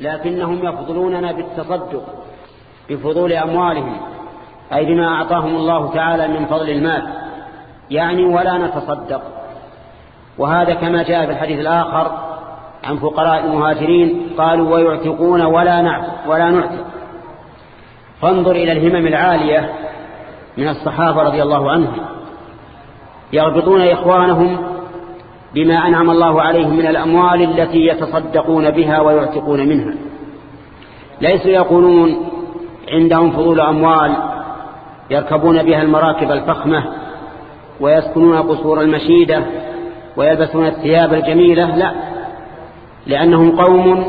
لكنهم يفضلوننا بالتصدق بفضول أموالهم أي بما أعطاهم الله تعالى من فضل المال يعني ولا نتصدق. وهذا كما جاء في الحديث الآخر عن فقراء المهاجرين قالوا ويعتقون ولا نعتق ولا نعتق. فانظر إلى الهمم العالية من الصحابة رضي الله عنهم يربطون إخوانهم بما أنعم الله عليهم من الأموال التي يتصدقون بها ويعتقون منها. ليسوا يقولون عندهم فضول أموال يركبون بها المراكب الفخمة ويسكنون قصور المشيدة ويلبسون الثياب الجميلة لا. لأنهم قوم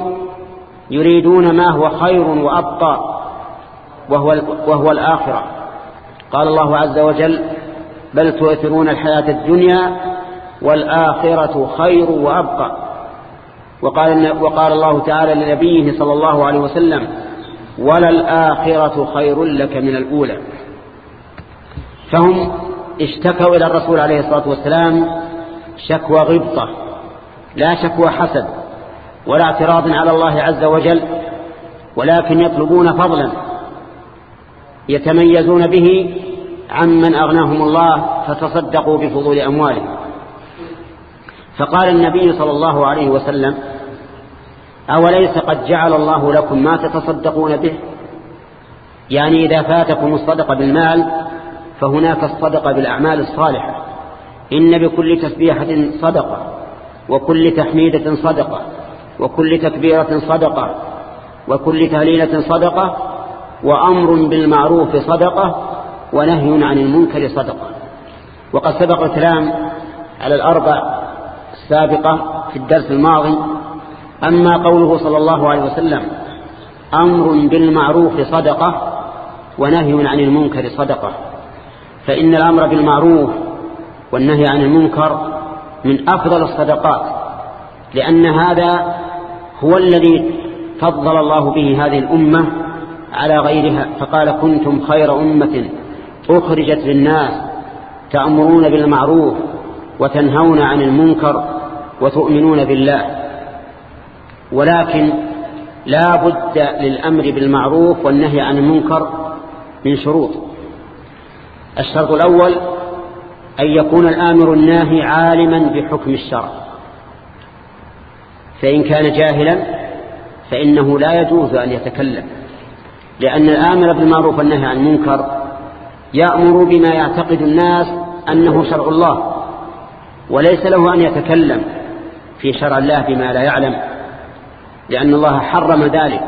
يريدون ما هو خير وأبقى وهو, وهو الآخرة. قال الله عز وجل بل تؤثرون الحياة الدنيا والآخرة خير وأبقى. وقال, وقال الله تعالى لنبيه صلى الله عليه وسلم وللآخرة خير لك من الأولى. فهم اشتكوا إلى الرسول عليه الصلاة والسلام شكوى غبطة لا شكوى حسد ولا اعتراض على الله عز وجل ولكن يطلبون فضلا يتميزون به عمن أغناهم الله فتصدقوا بفضول أموالهم. فقال النبي صلى الله عليه وسلم أوليس قد جعل الله لكم ما تتصدقون به؟ يعني إذا فاتكم الصدقة بالمال فهناك الصدقة بالأعمال الصالحة. إن بكل تسبيحة صدقة وكل تحميدة صدقة وكل تكبيرة صدقة وكل تهليلة صدقة وأمر بالمعروف صدقة ونهي عن المنكر صدقة. وقد سبق الكلام على الأربع السابقة في الدرس الماضي أما قوله صلى الله عليه وسلم أمر بالمعروف صدقة ونهي عن المنكر صدقة. فإن الأمر بالمعروف والنهي عن المنكر من أفضل الصدقات لأن هذا هو الذي فضل الله به هذه الأمة على غيرها. فقال كنتم خير أمة أخرجت للناس تأمرون بالمعروف وتنهون عن المنكر وتؤمنون بالله. ولكن لا بد للأمر بالمعروف والنهي عن المنكر من شروط. الشرط الأول أن يكون الآمر الناهي عالما بحكم الشرع. فإن كان جاهلا فإنه لا يجوز أن يتكلم. لأن الآمر بالمعروف والنهي عن المنكر يأمر بما يعتقد الناس أنه شرع الله وليس له أن يتكلم. في شرع الله بما لا يعلم لأن الله حرم ذلك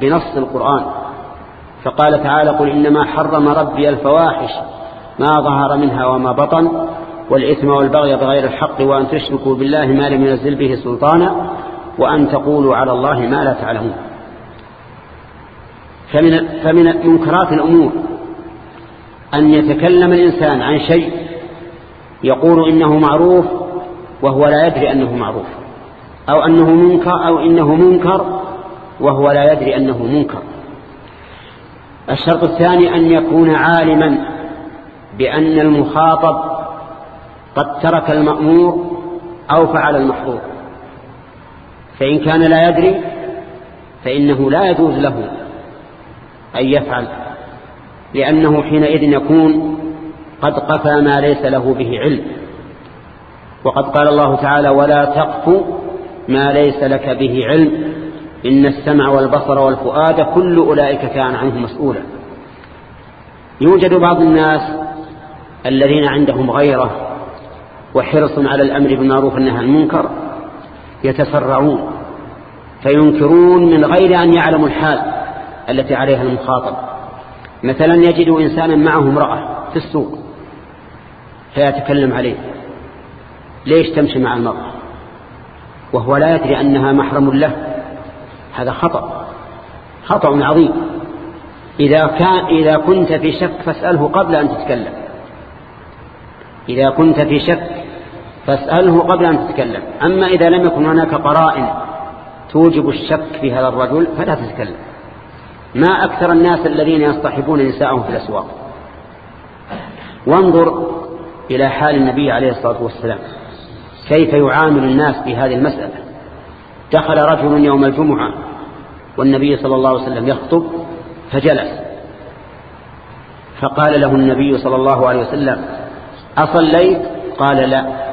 بنص القرآن. فقال تعالى قل إنما حرم ربي الفواحش ما ظهر منها وما بطن والإثم والبغي بغير الحق وأن تشركوا بالله ما لم ينزل به سلطانا وأن تقولوا على الله ما لا تعلمون. فمن, فمن منكرات الأمور أن يتكلم الإنسان عن شيء يقول إنه معروف وهو لا يدري أنه معروف. أو أنه منكر أو إنه منكر وهو لا يدري أنه منكر. الشرط الثاني أن يكون عالما بأن المخاطب قد ترك المأمور أو فعل المحظور. فإن كان لا يدري فإنه لا يجوز له أن يفعل لأنه حينئذ يكون قد قفى ما ليس له به علم. وقد قال الله تعالى ولا تقف ما ليس لك به علم إن السمع والبصر والفؤاد كل أولئك كان عنه مسؤولا. يوجد بعض الناس الذين عندهم غيرة وحرص على الأمر بالمعروف والنهي عن المنكر يتسرعون فينكرون من غير أن يعلموا الحال التي عليها المخاطب. مثلا يجد إنسانا معه امرأة في السوق فيتكلم عليه. ليش تمشي مع المرأة وهو لا يدري أنها محرم له. هذا خطأ خطأ عظيم. إذا, كان إذا كنت في شك فاسأله قبل أن تتكلم. إذا كنت في شك فاسأله قبل أن تتكلم. أما إذا لم يكن هناك قرائن توجب الشك في هذا الرجل فلا تتكلم. ما أكثر الناس الذين يصطحبون نساءهم في الأسواق؟ وانظر إلى حال النبي عليه الصلاة والسلام. كيف يعامل الناس في هذه المسألة؟ دخل رجل يوم الجمعة والنبي صلى الله عليه وسلم يخطب فجلس. فقال له النبي صلى الله عليه وسلم أصليت؟ قال لا.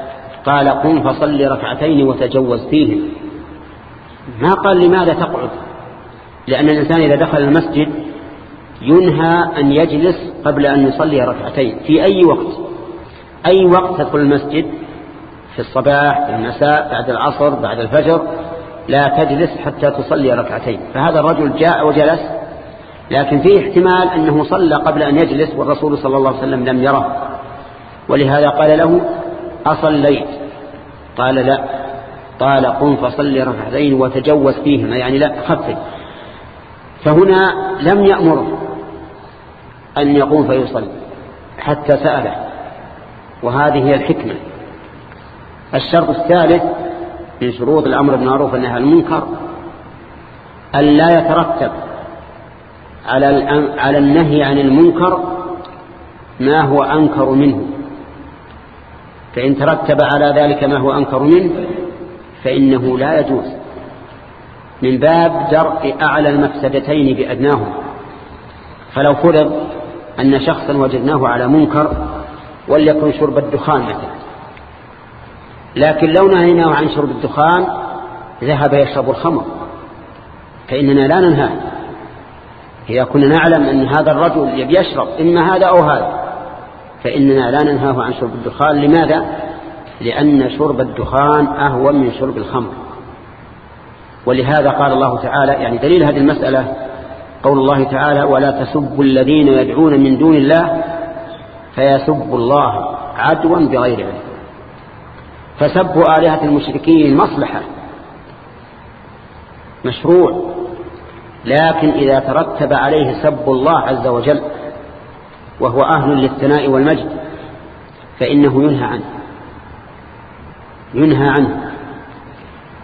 قال قم فصل ركعتين وتجوز فيهم ما قال لماذا تقعد؟ لأن الإنسان إذا دخل المسجد ينهى أن يجلس قبل أن يصلي ركعتين. في أي وقت؟ أي وقت تدخل المسجد؟ في الصباح في المساء بعد العصر بعد الفجر لا تجلس حتى تصلي ركعتين. فهذا الرجل جاء وجلس لكن فيه احتمال أنه صلى قبل أن يجلس والرسول صلى الله عليه وسلم لم يره. ولهذا قال له أصليت؟ قال لا. قال قم فصل ركعتين وتجوز فيهما. يعني لا خفف. فهنا لم يأمر أن يقوم فيصلي حتى سأله. وهذه هي الحكمة. الشرط الثالث من شروط الأمر بالمعروف والنهي عن المنكر أن لا يترتب على على النهي عن المنكر ما هو أنكر منه. فإن ترتب على ذلك ما هو أنكر منه فإنه لا يجوز. من باب درء أعلى المفسدتين بأدناهما. فلو فرض أن شخصا وجدناه على منكر وليكن شرب الدخان مثلا. لكن لو نهيناه عن شرب الدخان ذهب يشرب الخمر. فإننا لا ننهاه إذا كنا نعلم أن هذا الرجل يبي يشرب إما هذا أو هذا. فإننا لا ننهاه عن شرب الدخان. لماذا؟ لأن شرب الدخان أهون من شرب الخمر. ولهذا قال الله تعالى يعني دليل هذه المسألة قول الله تعالى ولا تسبوا الذين يدعون من دون الله فيسبوا الله عدوا بغير علم. فسب آلهة المشركين مصلحة. مشروع. لكن إذا ترتب عليه سب الله عز وجل وهو أهل للثناء والمجد فإنه ينهى عنه. ينهى عنه.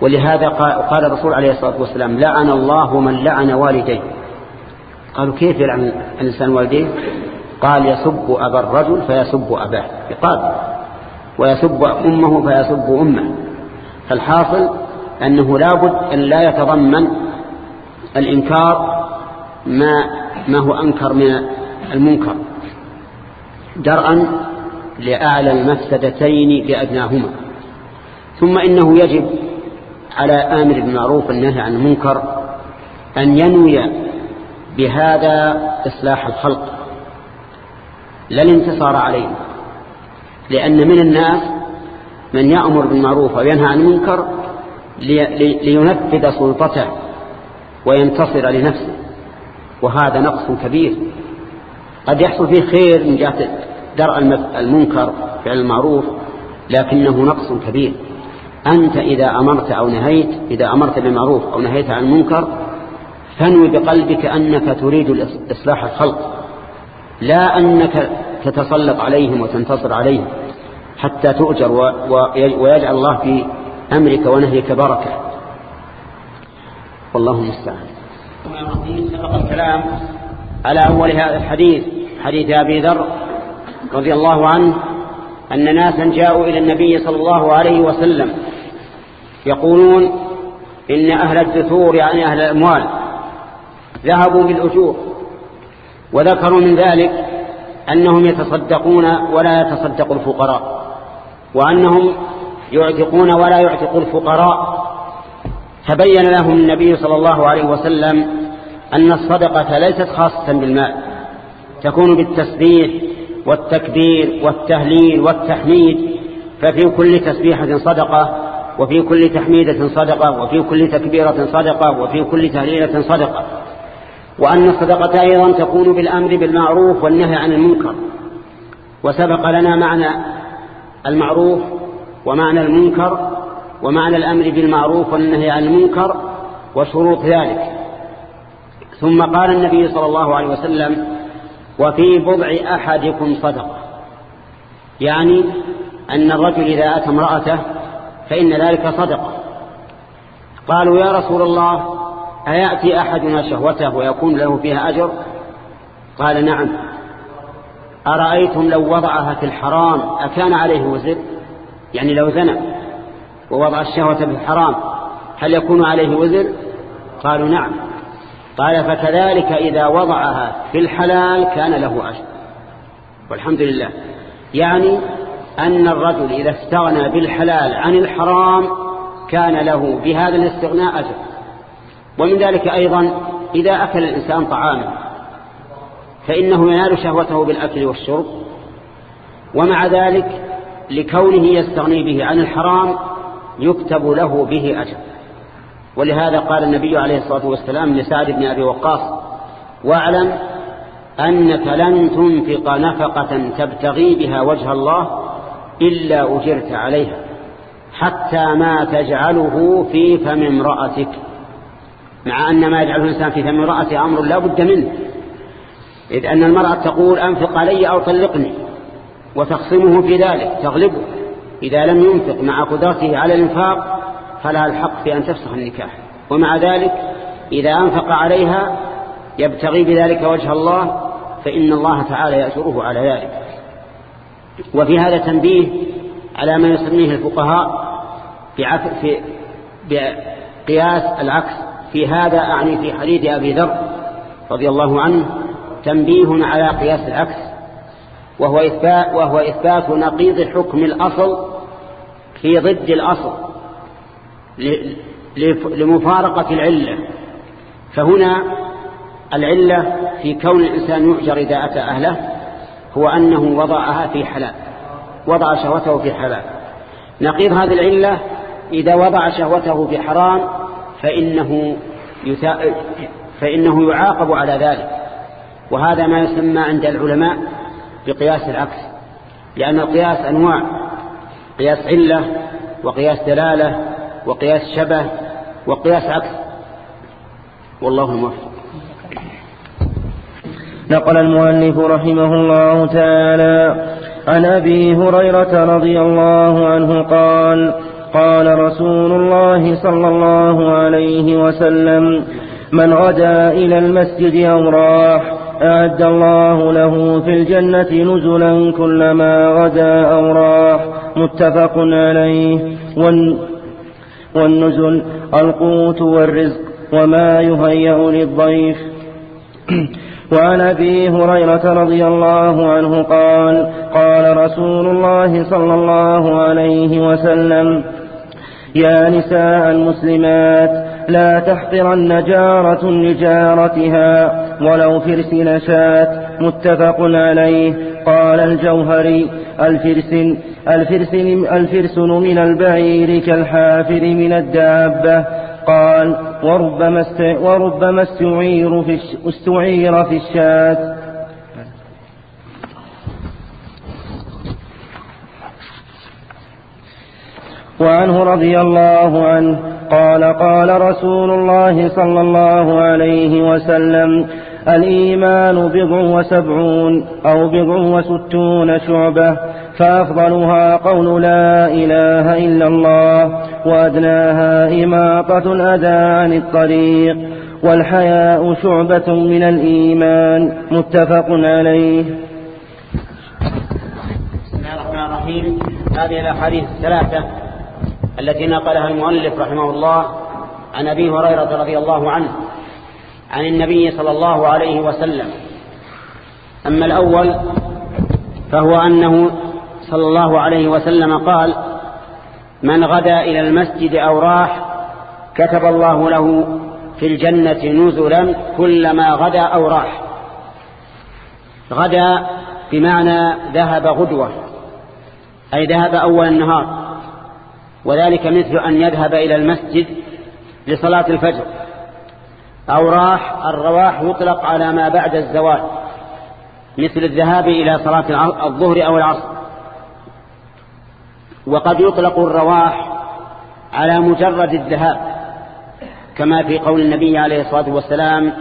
ولهذا قال الرسول عليه الصلاة والسلام لعن الله من لعن والديه. قالوا كيف يلعن الإنسان والديه؟ قال يسب أبا الرجل فيسب أباه. يقال ويسب أمه فيسب أمه. فالحاصل أنه لابد أن لا يتضمن الإنكار ما, ما هو أنكر من المنكر. درءا لأعلى المفسدتين بأدناهما ثم إنه يجب على آمر بالمعروف والنهي عن المنكر أن ينوي بهذا إصلاح الخلق. لا الانتصار عليهم. لأن من الناس من يأمر بالمعروف وينهى عن المنكر لينفذ سلطته وينتصر لنفسه. وهذا نقص كبير. قد يحصل فيه خير من جهة درء المنكر فعل المعروف لكنه نقص كبير. أنت إذا أمرت أو نهيت إذا أمرت بالمعروف أو نهيت عن المنكر فانوي بقلبك أنك تريد إصلاح الخلق. لا أنك تتسلط عليهم وتنتصر عليهم حتى تؤجر ويجعل الله في أمرك ونهيك بركة. والله المستعان. سبق الكلام على أول هذا الحديث حديث أبي ذر رضي الله عنه أن ناسا جاءوا إلى النبي صلى الله عليه وسلم يقولون إن أهل الدثور يعني أهل الأموال ذهبوا بالأجور وذكروا من ذلك أنهم يتصدقون ولا يتصدق الفقراء وأنهم يعتقون ولا يعتق الفقراء. فبين لهم النبي صلى الله عليه وسلم أن الصدقة ليست خاصة بالمال تكون بالتسبيح والتكبير والتهليل والتحميد ففي كل تسبيحة صدقة وفي كل تحميدة صدقة وفي كل تكبيرة صدقة وفي كل تهليلة صدقة. وأن الصدقة أيضا تكون بالأمر بالمعروف والنهي عن المنكر. وسبق لنا معنى المعروف ومعنى المنكر ومعنى الأمر بالمعروف والنهي عن المنكر وشروط ذلك. ثم قال النبي صلى الله عليه وسلم وفي بضع أحدكم صدقة. يعني أن الرجل إذا أتى امرأته فإن ذلك صدقة. قالوا يا رسول الله أيأتي أحدنا شهوته ويكون له فيها أجر؟ قال نعم. أرأيتم لو وضعها في الحرام أكان عليه وزر؟ يعني لو زنى ووضع الشهوة في الحرام هل يكون عليه وزر؟ قالوا نعم. قال فكذلك إذا وضعها في الحلال كان له أجر. والحمد لله. يعني أن الرجل إذا استغنى بالحلال عن الحرام كان له بهذا الاستغناء أجر. ومن ذلك أيضا إذا أكل الإنسان طعاما فإنه ينال شهوته بالأكل والشرب ومع ذلك لكونه يستغني به عن الحرام يكتب له به أجر. ولهذا قال النبي عليه الصلاة والسلام لسعد بن أبي وقاص واعلم أنك لن تنفق نفقة تبتغي بها وجه الله إلا أجرت عليها حتى ما تجعله في فم امرأتك. مع أن ما يجعله الإنسان في فم امرأته أمر لا بد منه. إذ أن المرأة تقول أنفق علي أو طلقني وتخصمه في ذلك تغلبه. إذا لم ينفق مع قدرته على الإنفاق فلها الحق في أن تفسخ النكاح. ومع ذلك إذا أنفق عليها يبتغي بذلك وجه الله فإن الله تعالى يأجره على ذلك. وفي هذا تنبيه على ما يسميه الفقهاء بقياس العكس. في هذا أعني في حديث أبي ذر رضي الله عنه تنبيه على قياس العكس وهو إثبات, وهو إثبات نقيض حكم الأصل في ضد الأصل لمفارقة العلة. فهنا العلة في كون الإنسان يؤجر إذا أتى أهله هو أنه وضعها في حلال وضع شهوته في حلال. نقيض هذه العلة إذا وضع شهوته في حرام فإنه, فإنه يعاقب على ذلك. وهذا ما يسمى عند العلماء بقياس العكس لأن القياس أنواع قياس علة وقياس دلالة وقياس شبه وقياس عكس. والله الموفق نقل المؤلف رحمه الله تعالى عن أبي هريرة رضي الله عنه قال قال رسول الله صلى الله عليه وسلم من غدا إلى المسجد أو راح أعد الله له في الجنة نزلا كلما غدا أو راح. متفق عليه. والنزل القوت والرزق وما يهيأ للضيف. وعن أبي هريرة رضي الله عنه قال قال رسول الله صلى الله عليه وسلم يا نساء المسلمات لا تحقرن جارة لجارتها ولو فرس نشأت متفق عليه. قال الجوهري الفرسن الفرسن الفرسن من البعير كالحافر من الدابة. قال وربما وربما استعير في استعير في الشاة. وعنه رضي الله عنه قال قال رسول الله صلى الله عليه وسلم الإيمان بضع وسبعون أو بضع وستون شعبة فأفضلها قول لا إله إلا الله وأدناها إماطة الأذى عن الطريق. والحياء شعبة من الإيمان متفق عليه. بسم الله الرحمن الرحيم. هذه الأحاديث الثلاثة التي نقلها المؤلف رحمه الله عن أبي هريرة رضي الله عنه. عن النبي صلى الله عليه وسلم. أما الأول فهو أنه صلى الله عليه وسلم قال من غدا إلى المسجد أو راح كتب الله له في الجنة نزلا كلما غدا أو راح. غدا بمعنى ذهب غدوة أي ذهب أول النهار وذلك مثل أن يذهب إلى المسجد لصلاة الفجر. أو راح الرواح يطلق على ما بعد الزوال مثل الذهاب إلى صلاة الظهر أو العصر. وقد يطلق الرواح على مجرد الذهاب كما في قول النبي عليه الصلاة والسلام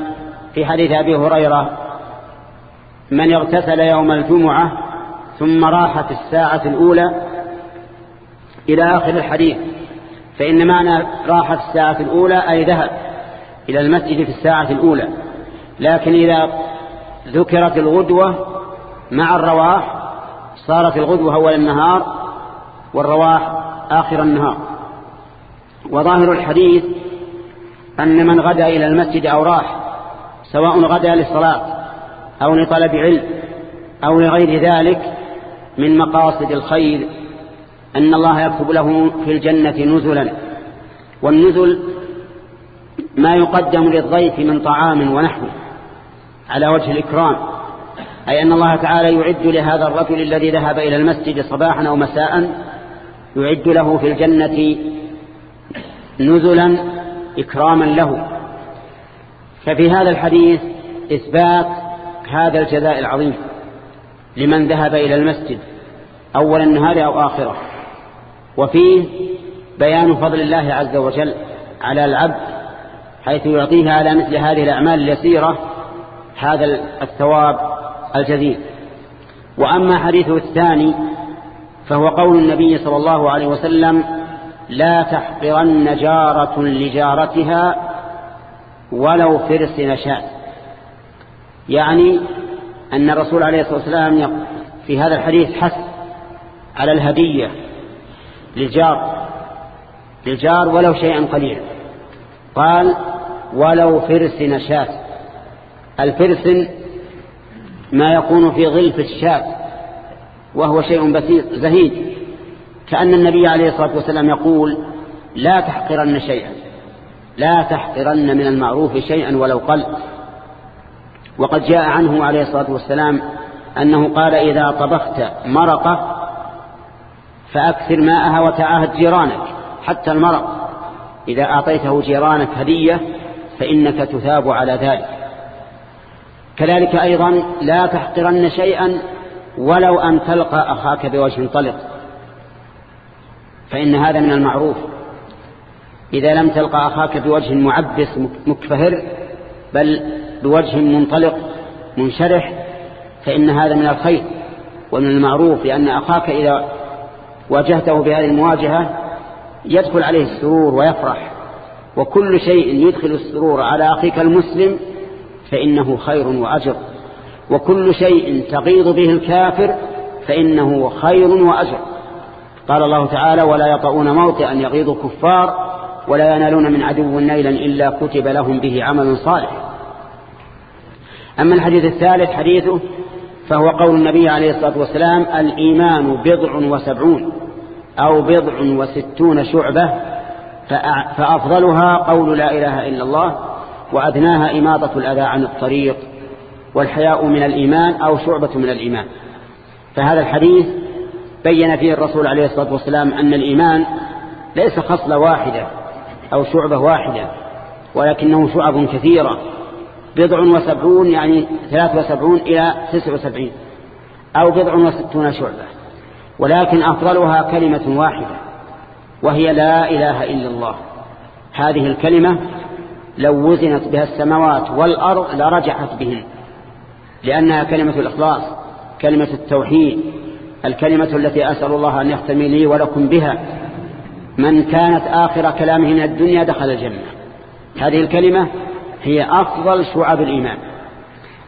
في حديث أبي هريرة من اغتسل يوم الجمعة ثم راح في الساعة الأولى إلى آخر الحديث فإن معنى راح في الساعة الأولى أي ذهب. إلى المسجد في الساعة الأولى. لكن إذا ذكرت الغدوة مع الرواح صارت الغدوة أول النهار والرواح آخر النهار. وظاهر الحديث أن من غدا إلى المسجد أو راح سواء غدا للصلاة أو لطلب علم أو لغير ذلك من مقاصد الخير أن الله يكتب له في الجنة نزلا. والنزل ما يقدم للضيف من طعام ونحوه على وجه الإكرام أي أن الله تعالى يعد لهذا الرجل الذي ذهب إلى المسجد صباحا أو مساء يعد له في الجنة نزلا إكراما له. ففي هذا الحديث إثبات هذا الجزاء العظيم لمن ذهب إلى المسجد أول النهار أو آخره. وفيه بيان فضل الله عز وجل على العبد حيث يعطيه على مثل هذه الأعمال اليسيرة هذا الثواب الجزيل. وأما حديثه الثاني فهو قول النبي صلى الله عليه وسلم لا تحقرن جارة لجارتها ولو فرس نشاء يعني أن الرسول عليه الصلاة والسلام في هذا الحديث حث على الهدية للجار للجار ولو شيئا قليلا. قال ولو فرس نشاة الفرس ما يكون في غلف الشاة وهو شيء بسيط زهيد. كأن النبي عليه الصلاة والسلام يقول لا تحقرن شيئا لا تحقرن من المعروف شيئا ولو قل. وقد جاء عنه عليه الصلاة والسلام أنه قال إذا طبخت مرقة فأكثر ماءها وتعاهد جيرانك حتى المرق. إذا أعطيته جيرانك هدية فإنك تثاب على ذلك. كذلك أيضا لا تحقرن شيئا ولو أن تلقى أخاك بوجه طلق فإن هذا من المعروف. إذا لم تلقى أخاك بوجه معبس مكفهر بل بوجه منطلق منشرح فإن هذا من الخير ومن المعروف لأن أخاك إذا واجهته بهذه المواجهة يدخل عليه السرور ويفرح. وكل شيء يدخل السرور على أخيك المسلم فإنه خير وأجر. وكل شيء تغيظ به الكافر فإنه خير وأجر. قال الله تعالى ولا يطؤون موطئا يغيظ كفار ولا ينالون من عدو نيلا إلا كتب لهم به عمل صالح أما الحديث الثالث حديثه فهو قول النبي عليه الصلاة والسلام الإيمان بضع وسبعون أو بضع وستون شعبة فأفضلها قول لا إله إلا الله وأدناها إماطة الأذى عن الطريق والحياء من الإيمان أو شعبة من الإيمان. فهذا الحديث بين فيه الرسول عليه الصلاة والسلام أن الإيمان ليس خصلة واحدة أو شعبة واحدة ولكنه شعب كثيرة بضع وسبعون يعني ثلاث وسبعون إلى تسع وسبعين أو بضع وستون شعبة ولكن أفضلها كلمة واحدة. وهي لا إله إلا الله. هذه الكلمة لو وزنت بها السماوات والأرض لرجحت بهن لأنها كلمة الإخلاص كلمة التوحيد الكلمة التي أسأل الله أن يختمي لي ولكم بها. من كانت آخر كلامه من الدنيا دخل الجنة. هذه الكلمة هي أفضل شعب الإيمان.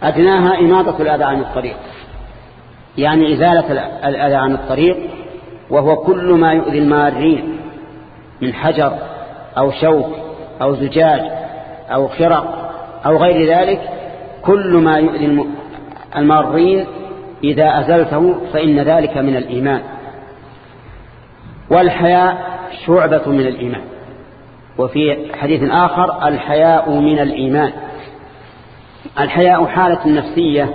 أدناها إماطة الأذى عن الطريق. يعني إزالة الأذى عن الطريق وهو كل ما يؤذي المارين. من حجر أو شوك أو زجاج أو خرق أو غير ذلك كل ما يؤذي المارين إذا أزلته فإن ذلك من الإيمان. والحياء شعبة من الإيمان. وفي حديث آخر الحياء من الإيمان. الحياء حالة نفسية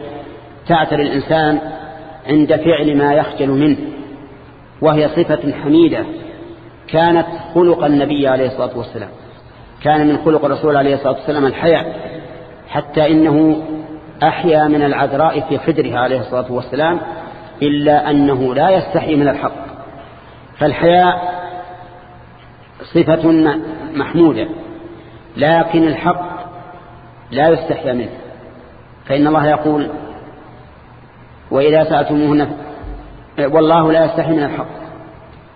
تعتري الإنسان عند فعل ما يخجل منه وهي صفة حميدة. كانت خلق النبي عليه الصلاة والسلام. كان من خلق الرسول عليه الصلاة والسلام الحياء حتى إنه أحيا من العذراء في خدرها عليه الصلاة والسلام إلا أنه لا يستحي من الحق. فالحياء صفة محمودة لكن الحق لا يستحيا منه. فإن الله يقول وإذا سألتموهن والله لا يستحي من الحق.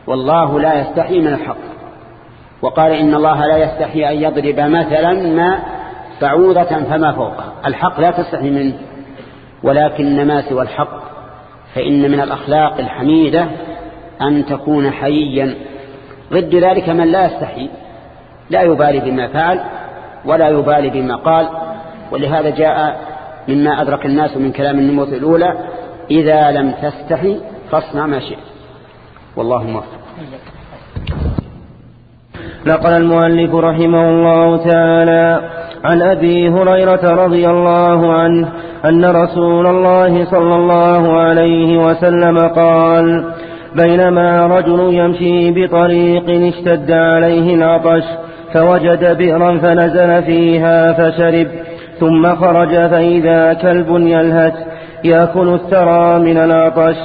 والله لا يستحي من الحق. وقال إن الله لا يستحي أن يضرب مثلا ما بعوضة فما فوقها الحق لا تستحي منه ولكن ما سوى الحق. فإن من الأخلاق الحميدة أن تكون حييا. ضد ذلك من لا يستحي. لا يبالي بما فعل ولا يبالي بما قال. ولهذا جاء مما أدرك الناس من كلام النموذج الأولى إذا لم تستحي فاصنع ما شئت. والله موفق نقل المؤلف رحمه الله تعالى عن أبي هريرة رضي الله عنه أن رسول الله صلى الله عليه وسلم قال بينما رجل يمشي بطريق اشتد عليه العطش فوجد بئرا فنزل فيها فشرب ثم خرج فإذا كلب يلهث يأكل الثرى من العطش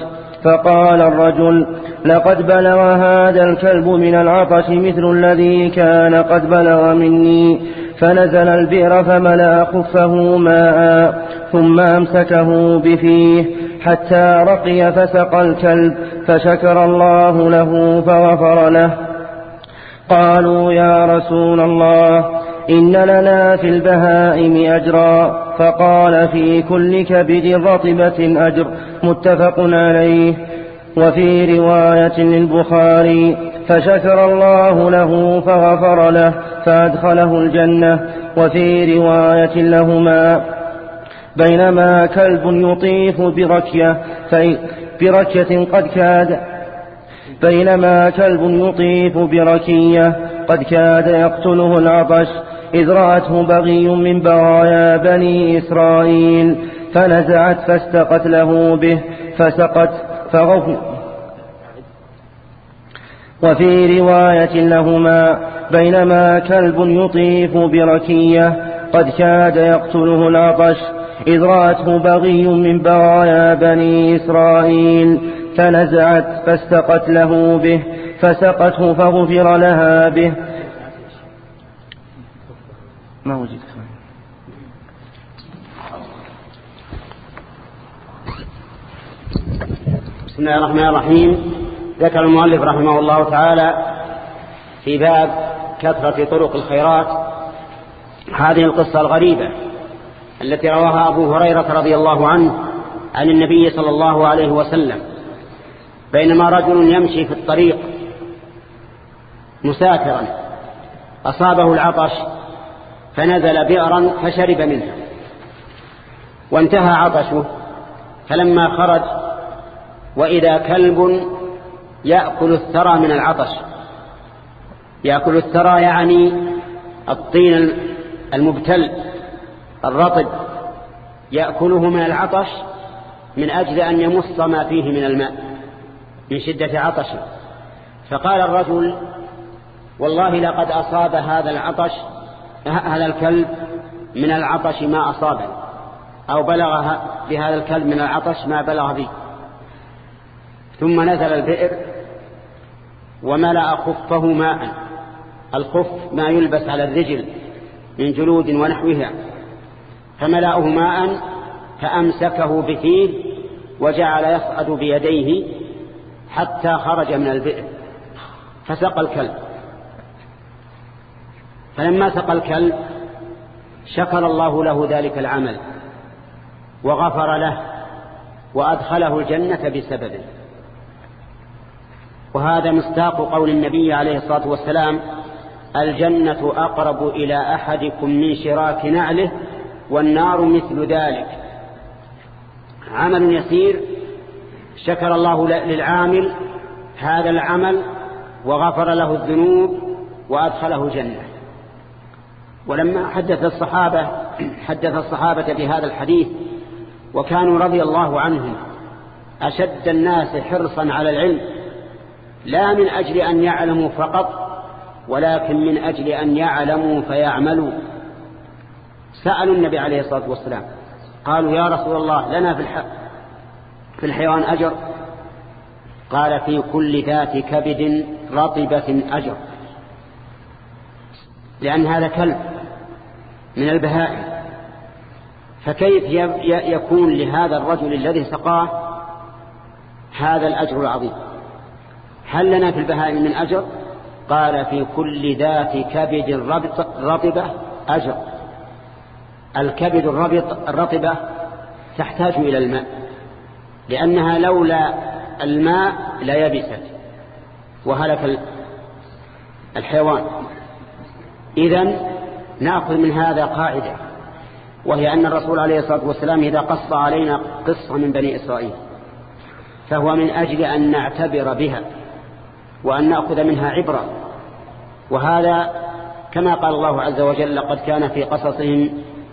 فقال الرجل لقد بلغ هذا الكلب من العطش مثل الذي كان قد بلغ مني فنزل البئر فملأ خفه ماء ثم أمسكه بفيه حتى رقي فسقى الكلب فشكر الله له فغفر له. قالوا يا رسول الله إن لنا في البهائم أجرا فقال في كل كبد رطبة أجر متفق عليه وفي رواية للبخاري فشكر الله له فغفر له فأدخله الجنة وفي رواية لهما بينما كلب يطيف بركية بركية قد كاد بينما كلب يطيف بركية قد كاد يقتله العطش إذ رأته بغي من بغايا بني إسرائيل فنزعت فاستقت له به فسقت فغفر. وفي رواية لهما بينما كلب يطيف بركية قد كاد يقتله العطش إذ رأته بغي من بغايا بني إسرائيل فنزعت فاستقت له به فسقته فغفر لها به. ما وجد بسم الله الرحمن الرحيم. ذكر المؤلف رحمه الله تعالى في باب كثرة طرق الخيرات هذه القصة الغريبة التي رواها أبو هريرة رضي الله عنه عن النبي صلى الله عليه وسلم. بينما رجل يمشي في الطريق مسافرا أصابه العطش فنزل بئرا فشرب منها وانتهى عطشه فلما خرج وإذا كلب يأكل الثرى من العطش. يأكل الثرى يعني الطين المبتل الرطب. يأكله من العطش من أجل أن يمص ما فيه من الماء. من شدة عطشه فقال الرجل والله لقد أصاب هذا العطش هذا الكلب من العطش ما أصابه أو بلغ بهذا الكلب من العطش ما بلغ به ثم نزل البئر وملأ خفه ماء. الخف ما يلبس على الرجل من جلود ونحوها. فملأه ماء فأمسكه بفيه وجعل يصعد بيديه حتى خرج من البئر. فسقى الكلب. فلما سقى الكلب شكر الله له ذلك العمل وغفر له وأدخله الجنة بسببه. وهذا مستاق قول النبي عليه الصلاة والسلام الجنة أقرب إلى أحدكم من شراك نعله والنار مثل ذلك. عمل يسير شكر الله للعامل هذا العمل وغفر له الذنوب وأدخله جنة. ولما حدث الصحابة حدث الصحابة بهذا الحديث وكانوا رضي الله عنهم أشد الناس حرصا على العلم لا من أجل أن يعلموا فقط ولكن من أجل أن يعلموا فيعملوا. سألوا النبي عليه الصلاة والسلام قالوا يا رسول الله لنا في, في الحيوان أجر؟ قال في كل ذات كبد رطبة أجر. لأن هذا كلب من البهائم. فكيف يكون لهذا الرجل الذي سقاه هذا الأجر العظيم؟ هل لنا في البهائم من أجر؟ قال في كل ذات كبد رطبة أجر. الكبد الرطبة تحتاج إلى الماء. لأنها لولا الماء لا يبست وهلك الحيوان. إذن نأخذ من هذا قاعدة وهي أن الرسول عليه الصلاة والسلام إذا قص علينا قصة من بني إسرائيل فهو من أجل أن نعتبر بها وأن نأخذ منها عبرة. وهذا كما قال الله عز وجل لقد كان في قصصهم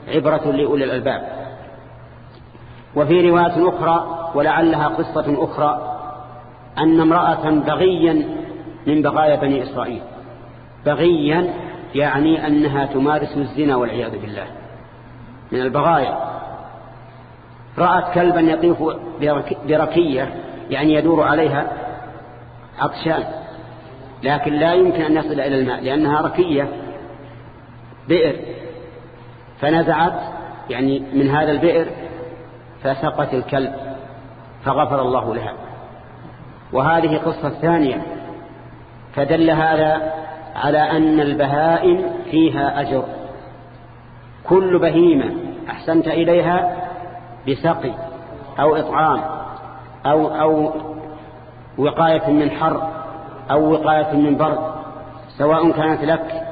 عبرة لأولي الألباب. وفي رواية أخرى ولعلها قصة أخرى أن امرأة بغيا من بغايا بني إسرائيل. بغيا يعني أنها تمارس الزنا والعياذ بالله من البغايا. رأت كلبا يطيف بركية يعني يدور عليها عطشان لكن لا يمكن أن يصل إلى الماء لأنها ركية بئر. فنزعت يعني من هذا البئر فسقت الكلب فغفر الله لها. وهذه قصة ثانية فدل هذا على أن البهائم فيها أجر. كل بهيمة أحسنت إليها بسقي أو إطعام أو, أو وقاية من حر أو وقاية من برد سواء كانت لك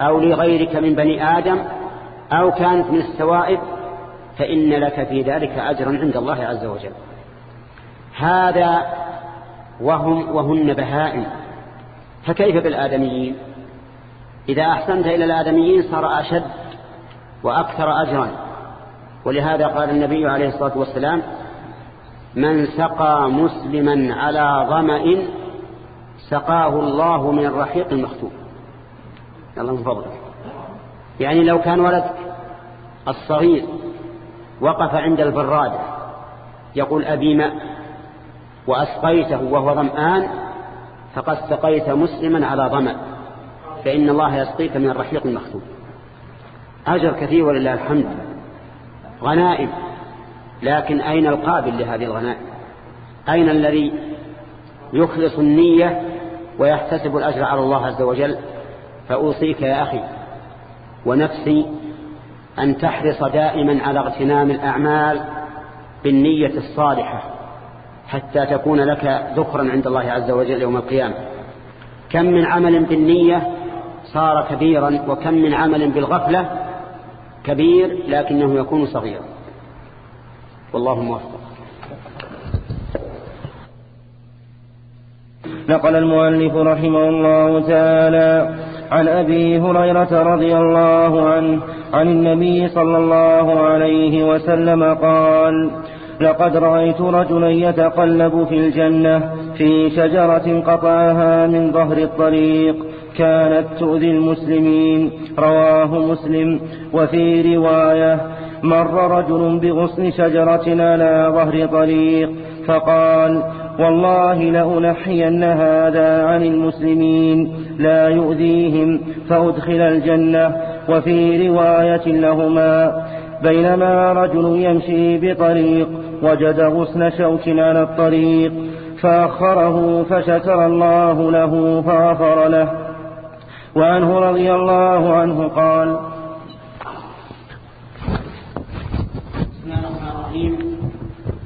أو لغيرك من بني آدم أو كانت من السوائب فإن لك في ذلك أجرا عند الله عز وجل. هذا وهم وهن بهائم. فكيف بالآدميين؟ إذا أحسنت إلى الآدميين صار أشد وأكثر أجرا. ولهذا قال النبي عليه الصلاة والسلام من سقى مسلما على ظمأ سقاه الله من الرحيق المختوم الله من فضلك. يعني لو كان ولدك الصغير وقف عند البرادة يقول أبي ماء وأسقيته وهو ظمآن فقد سقيت مسلما على ظمأ فإن الله يسقيك من الرحيق المختوم أجر كثير ولله الحمد. غنائم. لكن أين القابل لهذه الغنائم؟ أين الذي يخلص النية ويحتسب الأجر على الله عز وجل؟ فأوصيك يا أخي ونفسي أن تحرص دائما على اغتنام الأعمال بالنية الصالحة حتى تكون لك ذكرا عند الله عز وجل يوم القيامة. كم من عمل بالنية صار كبيرا وكم من عمل بالغفلة كبير لكنه يكون صغيرا. والله موفق. نقل المؤلف رحمه الله تعالى عن أبي هريرة رضي الله عنه عن النبي صلى الله عليه وسلم قال لقد رأيت رجلا يتقلب في الجنة في شجرة قطعها من ظهر الطريق كانت تؤذي المسلمين رواه مسلم وفي رواية مر رجل بغصن شجرة على ظهر طريق فقال والله لأنحين هذا عن المسلمين لا يؤذيهم فأدخل الجنة وفي رواية لهما بينما رجل يمشي بطريق وجد غصن شوك على الطريق فأخره فشكر الله له فغفر له. وعنه رضي الله عنه قال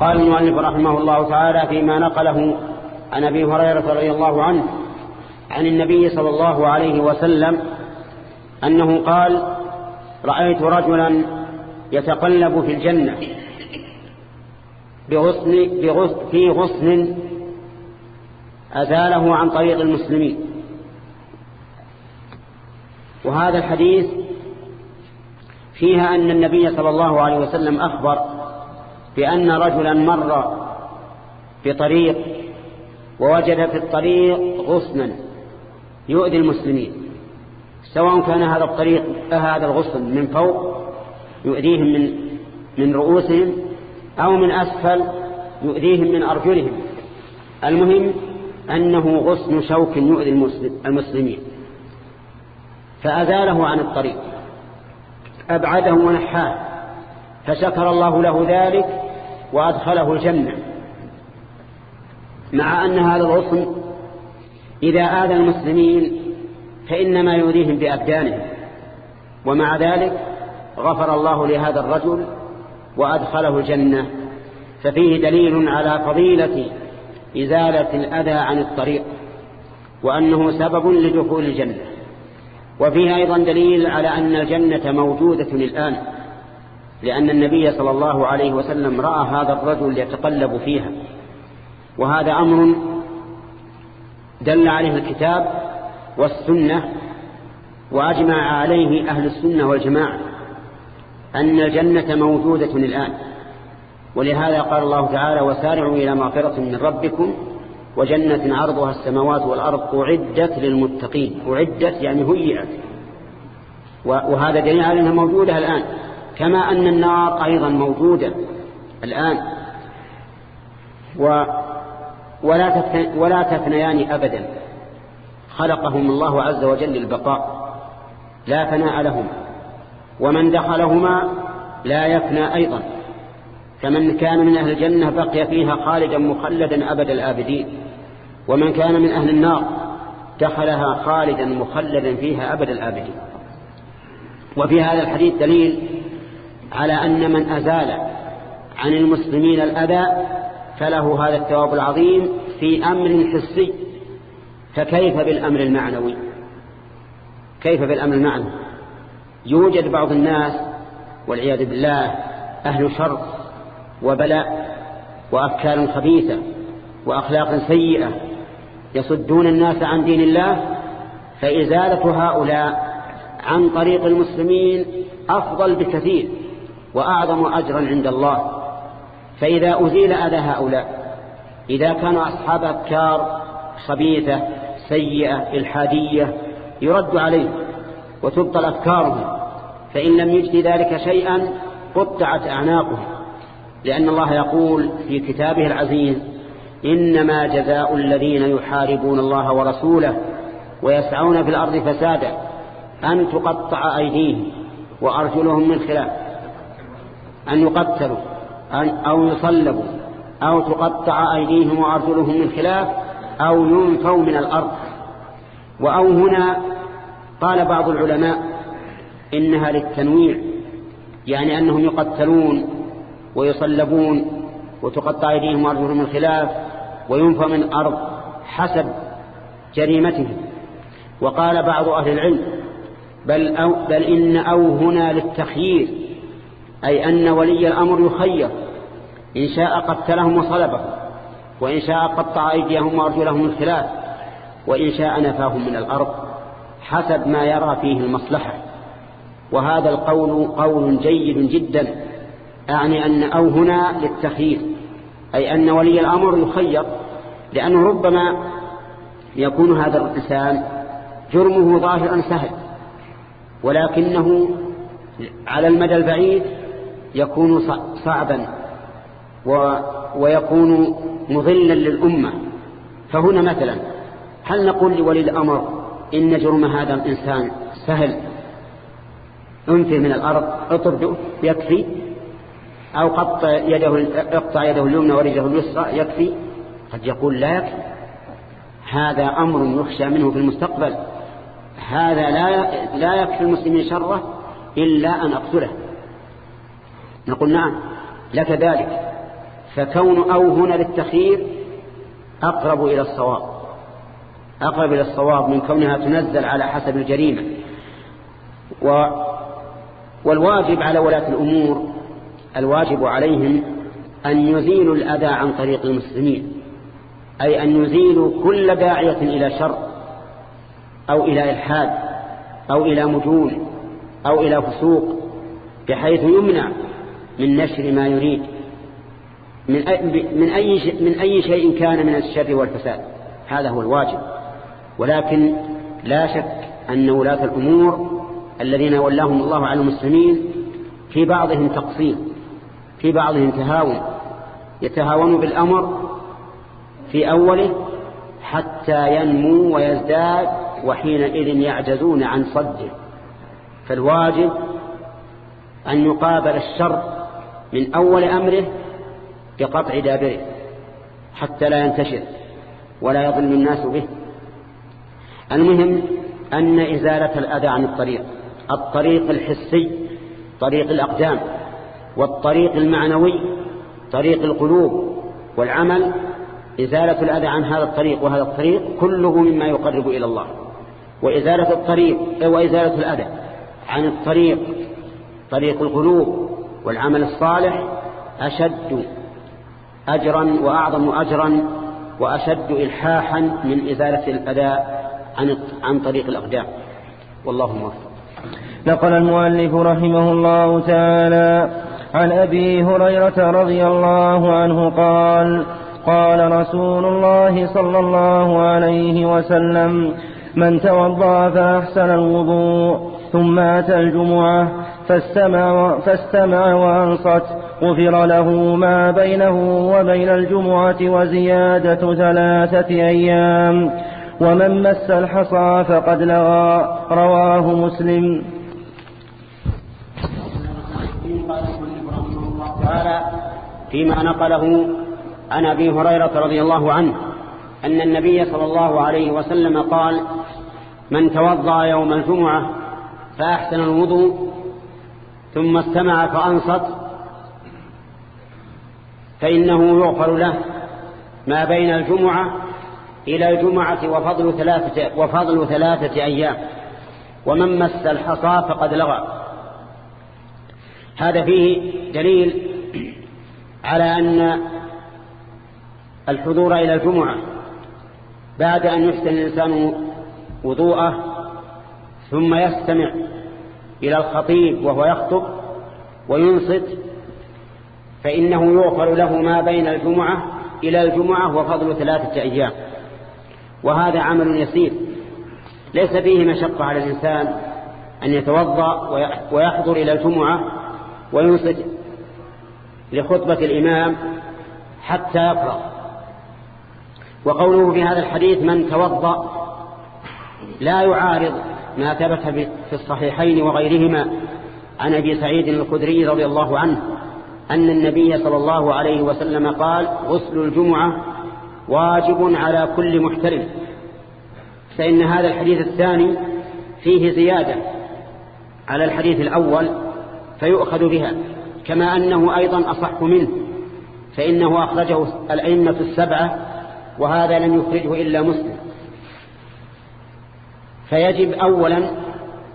قال المؤلف رحمه الله تعالى فيما نقله عن أبي هريرة رضي الله عنه عن النبي صلى الله عليه وسلم أنه قال رأيت رجلا يتقلب في الجنة بغصن بغصن في غصن أزاله عن طريق المسلمين. وهذا الحديث فيها أن النبي صلى الله عليه وسلم أخبر بأن رجلا مر بطريق ووجد في الطريق غصنا يؤذي المسلمين. سواء كان هذا الطريق هذا الغصن من فوق يؤذيهم من من رؤوسهم أو من أسفل يؤذيهم من أرجلهم. المهم أنه غصن شوك يؤذي المسلمين. فأزاله عن الطريق أبعده ونحاه فشكر الله له ذلك وأدخله الجنة. مع أن هذا الغصن إذا آذى المسلمين فإنما يؤذيهم بأبدانهم ومع ذلك غفر الله لهذا الرجل وأدخله الجنة. ففيه دليل على فضيلة إزالة الأذى عن الطريق وأنه سبب لدخول الجنة. وفيه أيضا دليل على أن الجنة موجودة الآن. لأن النبي صلى الله عليه وسلم رأى هذا الرجل يتقلب فيها. وهذا أمر دل عليه الكتاب والسنة وأجمع عليه أهل السنة والجماعة أن الجنة موجودة الآن. ولهذا قال الله تعالى وسارعوا إلى مغفرة من ربكم وجنة عرضها السماوات والأرض أعدت للمتقين. أعدت يعني هيئت. وهذا دليل على أنها موجودة الآن. كما أن النار أيضا موجودة الآن. و ولا ولا تفنيان أبدا. خلقهم الله عز وجل للبقاء. لا فناء لهما ومن دخلهما لا يفنى أيضا. فمن كان من أهل الجنة بقي فيها خالدا مخلدا أبد الآبدين. ومن كان من أهل النار دخلها خالدا مخلدا فيها أبد الآبدين. وفي هذا الحديث دليل على أن من أزال عن المسلمين الأذى فله هذا الثواب العظيم في أمر حسي. فكيف بالأمر المعنوي؟ كيف بالأمر المعنوي؟ يوجد بعض الناس والعياذ بالله أهل شر وبلاء وأفكار خبيثة وأخلاق سيئة يصدون الناس عن دين الله فإزالة هؤلاء عن طريق المسلمين أفضل بكثير. وأعظم أجرا عند الله. فإذا أزيل أذى هؤلاء إذا كانوا أصحاب أفكار خبيثة سيئة إلحادية يرد عليه وتبطل أفكارهم. فإن لم يجد ذلك شيئا قطعت أعناقهم. لأن الله يقول في كتابه العزيز إنما جزاء الذين يحاربون الله ورسوله ويسعون في الأرض فسادا أن تقطع أيديهم وأرجلهم من خلاف. أن يقتلوا أو يصلبوا أو تقطع أيديهم وأرجلهم من خلاف أو ينفوا من الأرض. وأو هنا قال بعض العلماء إنها للتنويع يعني أنهم يقتلون ويصلبون وتقطع أيديهم وأرجلهم من خلاف وينفى من الأرض حسب جريمتهم. وقال بعض أهل العلم بل, أو بل إن أو هنا للتخيير أي أن ولي الأمر يخير إن شاء قتلهم وصلبهم وإن شاء قطع أيديهم وأرجلهم من خلاف وإن شاء نفاهم من الأرض حسب ما يرى فيه المصلحة. وهذا القول قول جيد جدا أعني أن أو هنا للتخيير أي أن ولي الأمر يخير لأنه ربما يكون هذا الإنسان جرمه ظاهرا سهل ولكنه على المدى البعيد يكون صعبا ويكون مضلا للأمة. فهنا مثلا هل نقول لولي الأمر إن جرم هذا الإنسان سهل؟ انفه من الأرض اطرده يكفي؟ أو قطع يده, اقطع يده اليمنى ورجله اليسرى يكفي؟ قد يقول لا يكفي. هذا أمر يخشى منه في المستقبل. هذا لا لا يكفي المسلمين شره إلا أن أقتله. نقول نعم لك ذلك. فكون أو هنا للتخيير أقرب إلى الصواب. أقرب إلى الصواب من كونها تنزل على حسب الجريمة. و والواجب على ولاة الأمور الواجب عليهم أن يزيلوا الأذى عن طريق المسلمين. أي أن يزيلوا كل داعية إلى شر أو إلى إلحاد أو إلى مجون أو إلى فسوق بحيث يمنع من نشر ما يريد. من أي, من أي, شيء كان من الشر والفساد. هذا هو الواجب. ولكن لا شك أن ولاة الأمور الذين ولاهم الله على المسلمين في بعضهم تقصير في بعضهم تهاون. يتهاون بالأمر في أوله حتى ينمو ويزداد وحينئذ يعجزون عن صده. فالواجب أن يقابل الشر من أول أمره بقطع دابره حتى لا ينتشر ولا يظل الناس به. المهم أن إزالة الأذى عن الطريق الطريق الحسي طريق الأقدام والطريق المعنوي طريق القلوب والعمل إزالة الأذى عن هذا الطريق وهذا الطريق كله مما يقرب إلى الله. وإزالة الطريق وإزالة الأذى عن الطريق طريق القلوب والعمل الصالح أشد أجرا وأعظم أجرا وأشد إلحاحا من إزالة الأداء عن عن طريق الأقدام. والله موفق. نقل المؤلف رحمه الله تعالى عن أبي هريرة رضي الله عنه قال قال رسول الله صلى الله عليه وسلم من توضأ فأحسن الوضوء ثم أتى الجمعة فاستمع, فاستمع وأنصت. غفر له ما بينه وبين الجمعة وزيادة ثلاثة أيام. ومن مس الحصى فقد لغى. رواه مسلم. تعالى فيما نقله عن أبي هريرة رضي الله عنه أن النبي صلى الله عليه وسلم قال من توضأ يوم الجمعة فأحسن الوضوء ثم استمع فأنصت فإنه يغفر له ما بين الجمعة إلى الجمعة وفضل ثلاثة, وفضل ثلاثة أيام ومن مس الحصى فقد لغى. هذا فيه دليل على أن الحضور إلى الجمعة بعد أن يحسن الإنسان وضوءه ثم يستمع إلى الخطيب وهو يخطب وينصت فإنه يغفر له ما بين الجمعة إلى الجمعة وفضل ثلاثة أيام. وهذا عمل يسير. ليس فيه مشقة على الإنسان أن يتوضأ ويحضر إلى الجمعة وينصت لخطبة الإمام حتى يفرغ وقوله في هذا الحديث من توضأ لا يعارض ما ثبت في الصحيحين وغيرهما عن أبي سعيد الخدري رضي الله عنه أن النبي صلى الله عليه وسلم قال غسل الجمعة واجب على كل محترم. فإن هذا الحديث الثاني فيه زيادة على الحديث الأول فيؤخذ بها كما أنه أيضا أصح منه فإنه أخرجه الأئمة السبعة وهذا لم يخرجه إلا مسلم. فيجب أولا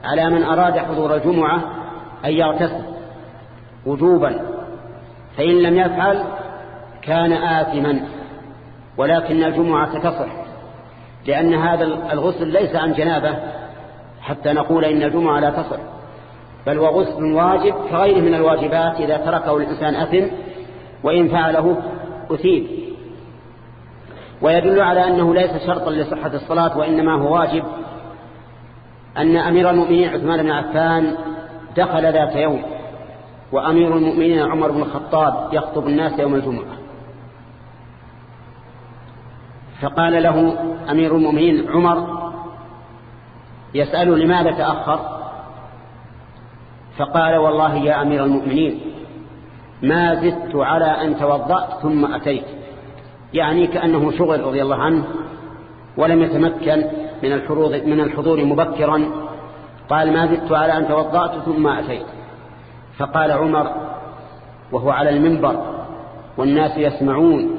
على من أراد حضور الجمعة أن يغتسل وجوبا فإن لم يفعل كان آثما ولكن الجمعة تصح لأن هذا الغسل ليس عن جنابة حتى نقول إن الجمعة لا تصح بل وغسل واجب كغيره من الواجبات إذا تركه الإنسان أثم وإن فعله أثيب. ويدل على أنه ليس شرطا لصحة الصلاة وإنما هو واجب أن أمير المؤمنين عثمان بن عفان دخل ذات يوم وأمير المؤمنين عمر بن الخطاب يخطب الناس يوم الجمعة. فقال له أمير المؤمنين عمر يسأله لماذا تأخر؟ فقال والله يا أمير المؤمنين ما زدت على أن توضأت ثم أتيت. يعني كأنه شغل رضي الله عنه ولم يتمكن من الحضور, من الحضور مبكرا. قال ما زدت على أن توضأت ثم أتيت. فقال عمر وهو على المنبر والناس يسمعون.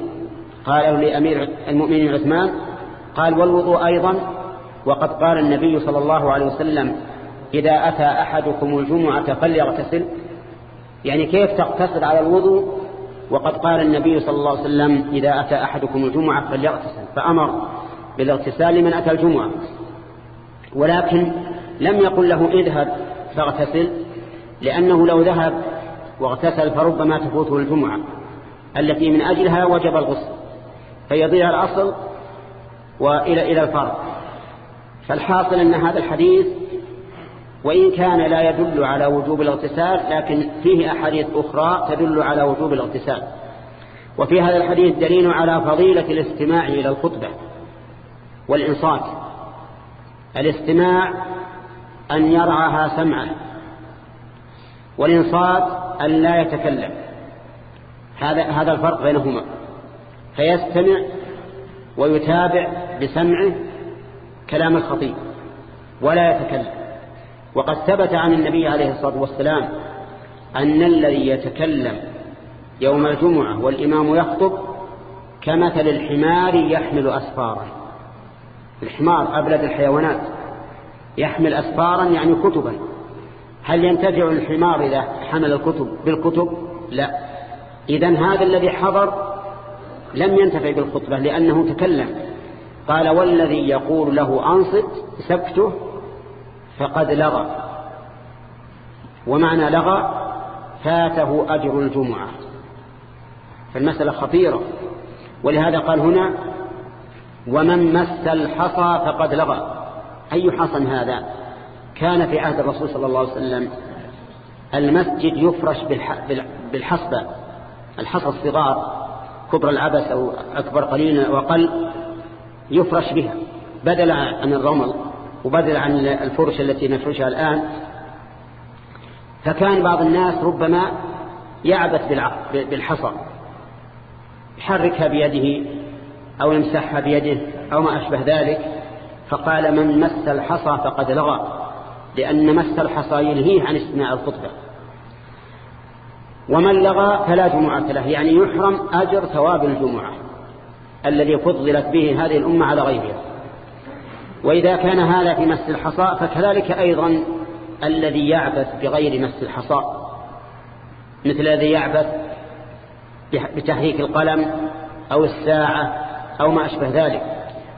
قال لأمير المؤمنين عثمان قال والوضوء أيضا. وقد قال النبي صلى الله عليه وسلم إذا أتى أحدكم الجمعة فليغتسل. يعني كيف تقتصر على الوضوء؟ وقد قال النبي صلى الله عليه وسلم إذا أتى أحدكم الجمعة فليغتسل. فأمر بالاغتسال لمن أتى الجمعة. ولكن لم يقل له اذهب فاغتسل لأنه لو ذهب واغتسل فربما تفوته الجمعة. التي من أجلها وجب الغسل فيضيع الأصل وإلى إلى الفرض. فالحاصل أن هذا الحديث وإن كان لا يدل على وجوب الاغتسال لكن فيه أحاديث أخرى تدل على وجوب الاغتسال. وفي هذا الحديث دليل على فضيلة الاستماع إلى الخطبة. والإنصات الاستماع أن يرعاها سمعا والإنصات أن لا يتكلم. هذا هذا الفرق بينهما. فيستمع ويتابع بسمعه كلام الخطيب ولا يتكلم. وقد ثبت عن النبي عليه الصلاة والسلام أن الذي يتكلم يوم الجمعة والإمام يخطب كمثل الحمار يحمل أسفارا الحمار أبلد الحيوانات يحمل أسفارا يعني كتبا. هل ينتفع الحمار إذا حمل الكتب؟ بالكتب؟ لا. إذا هذا الذي حضر لم ينتفع بالخطبة لأنه تكلم. قال والذي يقول له أنصت سكته فقد لغى. ومعنى لغى فاته أجر الجمعة. فالمسألة خطيرة. ولهذا قال هنا ومن مس الحصى فقد لغى أي حصى هذا؟ كان في عهد الرسول صلى الله عليه وسلم المسجد يفرش بالحصبة. الحصى الصغار كبر العبس أو أكبر قليلا وقل يفرش بها. بدل عن الرمل وبدل عن الفرش التي نفرشها الآن فكان بعض الناس ربما يعبث بالحصى. يحركها بيده أو يمسحها بيده أو ما أشبه ذلك فقال من مس الحصى فقد لغى لأن مس الحصى يلهيه عن استماع الخطبة. ومن لغى فلا جمعة له يعني يحرم أجر ثواب الجمعة الذي فضلت به هذه الأمة على غيرها. وإذا كان هذا في مس الحصى فكذلك أيضا الذي يعبث بغير مس الحصى مثل الذي يعبث بتحريك القلم أو الساعة أو ما أشبه ذلك.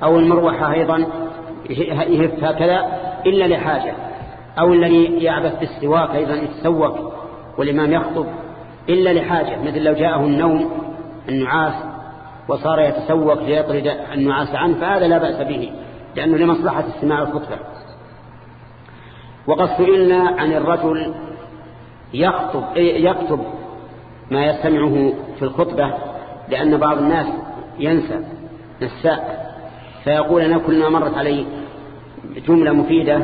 أو المروحة أيضا يهف هكذا إلا لحاجة. أو الذي يعبث بالسواك أيضا يتسوك والإمام يخطب إلا لحاجة. مثل لو جاءه النوم النعاس وصار يتسوق ليطرد النعاس عنه فهذا لا بأس به لأنه لمصلحة استماع الخطبة وقد سئلنا عن الرجل يخطب يكتب ما يستمعه في الخطبة لأن بعض الناس ينسى. نساء فيقول أنا كلما مرت علي جملة مفيدة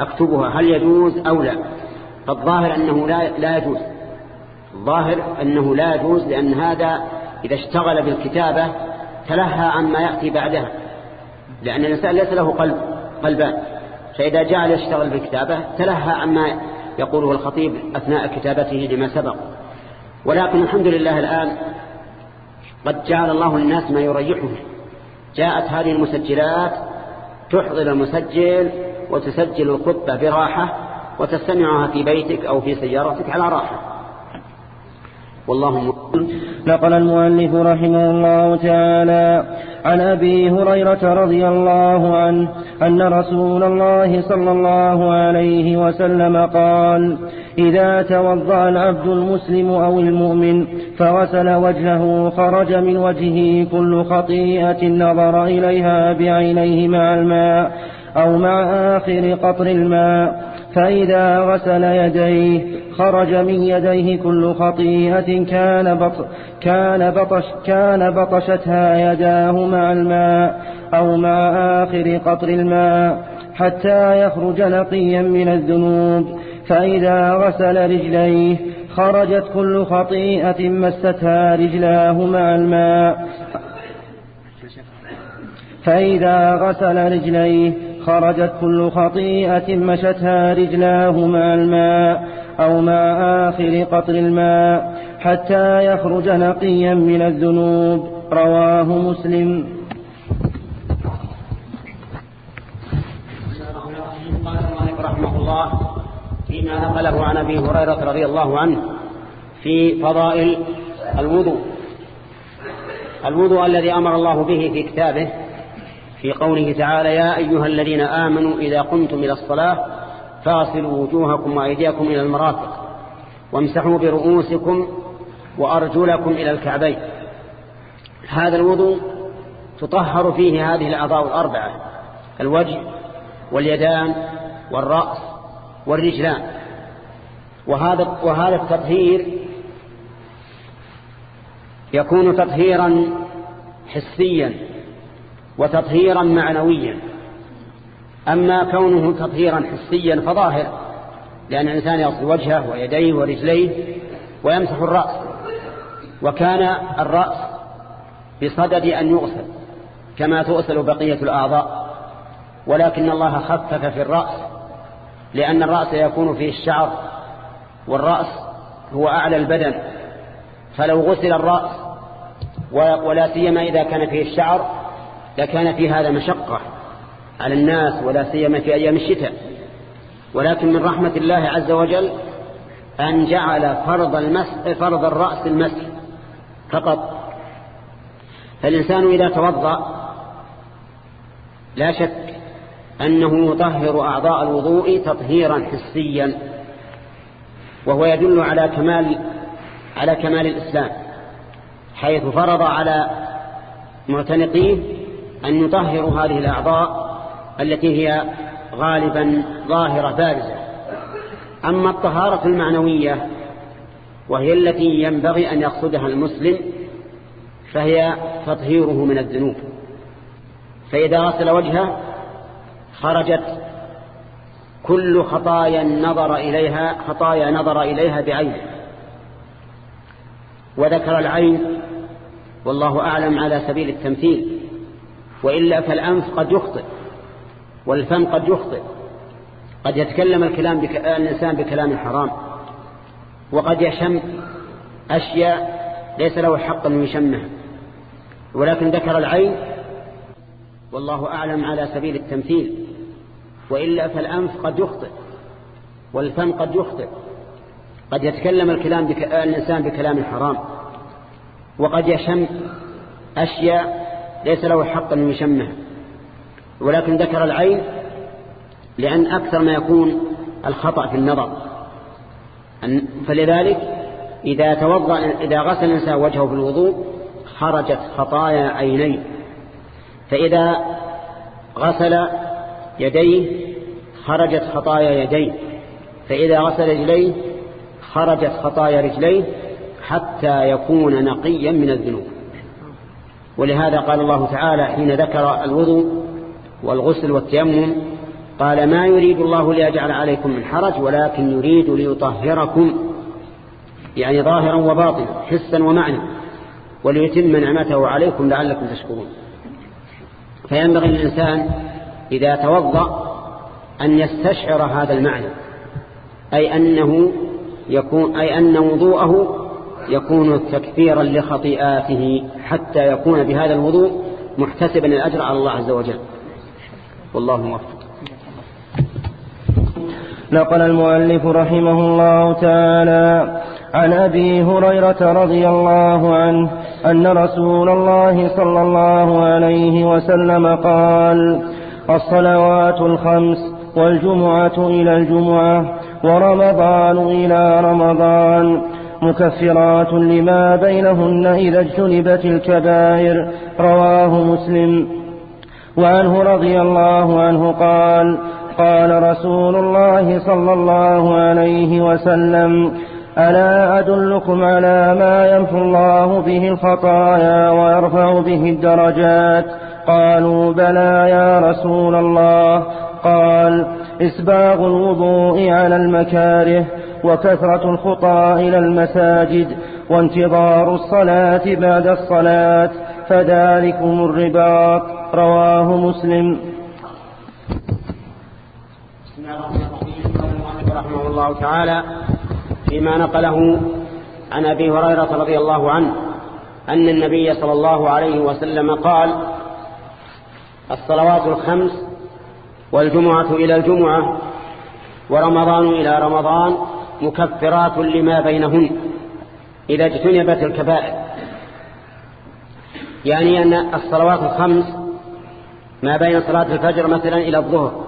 أكتبها هل يجوز أو لا؟ فالظاهر أنه لا, لا يجوز. الظاهر أنه لا يجوز لأن هذا إذا اشتغل بالكتابة تلهى عما يأتي بعدها. لأن الإنسان ليس له قلب قلبان. فإذا جعل يشتغل بالكتابة تلهى عما يقوله الخطيب أثناء كتابته لما سبق. ولكن الحمد لله الآن قد جعل الله للناس ما يريحهم. جاءت هذه المسجلات تحضر المسجل وتسجل الخطبة براحة وتستمعها في بيتك أو في سيارتك على راحة. والله نقل المؤلف رحمه الله تعالى عن أبي هريرة رضي الله عنه أن رسول الله صلى الله عليه وسلم قال إذا توضأ العبد المسلم أو المؤمن فغسل وجهه خرج من وجهه كل خطيئة نظر إليها بعينيه مع الماء أو مع آخر قطر الماء فإذا غسل يديه خرج من يديه كل خطيئة كان بط كان بطش كان بطشتها يداه مع الماء أو مع آخر قطر الماء حتى يخرج نقيا من الذنوب. فإذا غسل رجليه خرجت كل خطيئة مستها رجلاه مع الماء. فإذا غسل رجليه خرجت كل خطيئة مشتها رجلاه مع الماء أو مع آخر قطر الماء حتى يخرج نقيا من الذنوب. رواه مسلم. رحمه الله فيما نقله عن أبي هريرة رضي الله عنه في فضائل الوضوء. الوضوء الذي أمر الله به في كتابه في قوله تعالى يا أيها الذين آمنوا إذا قمتم إلى الصلاة فاغسلوا وجوهكم وأيديكم إلى المرافق وامسحوا برؤوسكم وأرجلكم إلى الكعبين. هذا الوضوء تطهر فيه هذه الأعضاء الأربعة الوجه واليدان والرأس والرجلان. وهذا, وهذا التطهير يكون تطهيرا حسيا. وتطهيرا معنويا. أما كونه تطهيرا حسيا فظاهر لأن الإنسان يغسل وجهه ويديه ورجليه ويمسح الرأس. وكان الرأس بصدد أن يغسل كما تغسل بقية الأعضاء. ولكن الله خفف في الرأس لأن الرأس يكون فيه الشعر والرأس هو أعلى البدن. فلو غسل الرأس ولا سيما إذا كان فيه الشعر لكان في هذا مشقة على الناس ولا سيما في أيام الشتاء. ولكن من رحمة الله عز وجل أن جعل فرض, المسح فرض الرأس المسح فقط. فالإنسان إذا توضأ لا شك أنه يطهر أعضاء الوضوء تطهيرا حسيا وهو يدل على كمال على كمال الإسلام حيث فرض على معتنقيه أن يطهروا هذه الأعضاء التي هي غالبا ظاهرة بارزة. أما الطهارة المعنوية وهي التي ينبغي أن يقصدها المسلم فهي تطهيره من الذنوب. فإذا غسل وجهه خرجت كل خطايا نظر إليها خطايا نظر إليها بعينه. وذكر العين والله أعلم على سبيل التمثيل. وإلا فالأنف قد يخطئ والفم قد يخطئ. قد يتكلم الكلام بك... الإنسان بكلام حرام. وقد يشم أشياء ليس له حق أن يشمها ولكن ذكر العين والله أعلم على سبيل التمثيل. وإلا فالأنف قد يخطئ والفم قد يخطئ. قد يتكلم الكلام بك... الإنسان بكلام حرام. وقد يشم أشياء ليس له حق أن يشمها ولكن ذكر العين لأن أكثر ما يكون الخطأ في النظر. فلذلك إذا توضأ إذا غسل الإنسان وجهه في الوضوء خرجت خطايا عينيه. فإذا غسل يديه خرجت خطايا يديه. فإذا غسل رجليه خرجت خطايا رجليه حتى يكون نقيا من الذنوب. ولهذا قال الله تعالى حين ذكر الوضوء والغسل والتيمم قال ما يريد الله ليجعل عليكم من حرج ولكن يريد ليطهركم. يعني ظاهرا وباطنا حسا ومعنى وليتم نعمته عليكم لعلكم تشكرون. فينبغي للإنسان إذا توضأ أن يستشعر هذا المعنى أي أنه يكون أي أن وضوءه يكون تكفيرا لخطيئاته حتى يكون بهذا الوضوء محتسبا الأجر على الله عز وجل. والله موفق. نقل المؤلف رحمه الله تعالى عن أبي هريرة رضي الله عنه أن رسول الله صلى الله عليه وسلم قال الصلوات الخمس والجمعة إلى الجمعة ورمضان إلى رمضان مكفرات لما بينهن إذا اجتنبت الكبائر. رواه مسلم. وعنه رضي الله عنه قال قال رسول الله صلى الله عليه وسلم ألا أدلكم على ما يمحو الله به الخطايا ويرفع به الدرجات؟ قالوا بلى يا رسول الله. قال إسباغ الوضوء على المكاره. وكثرة الخطى إلى المساجد وانتظار الصلاة بعد الصلاة فذلكم الرباط رواه مسلم. بسم الله الرحمن الرحيم. رحمه الله تعالى فيما نقله عن أبي هريرة رضي الله عنه أن النبي صلى الله عليه وسلم قال الصلوات الخمس والجمعة إلى الجمعة ورمضان إلى رمضان مكفرات لما بينهن إذا اجتنبت الكبائر. يعني أن الصلوات الخمس ما بين صلاة الفجر مثلا إلى الظهر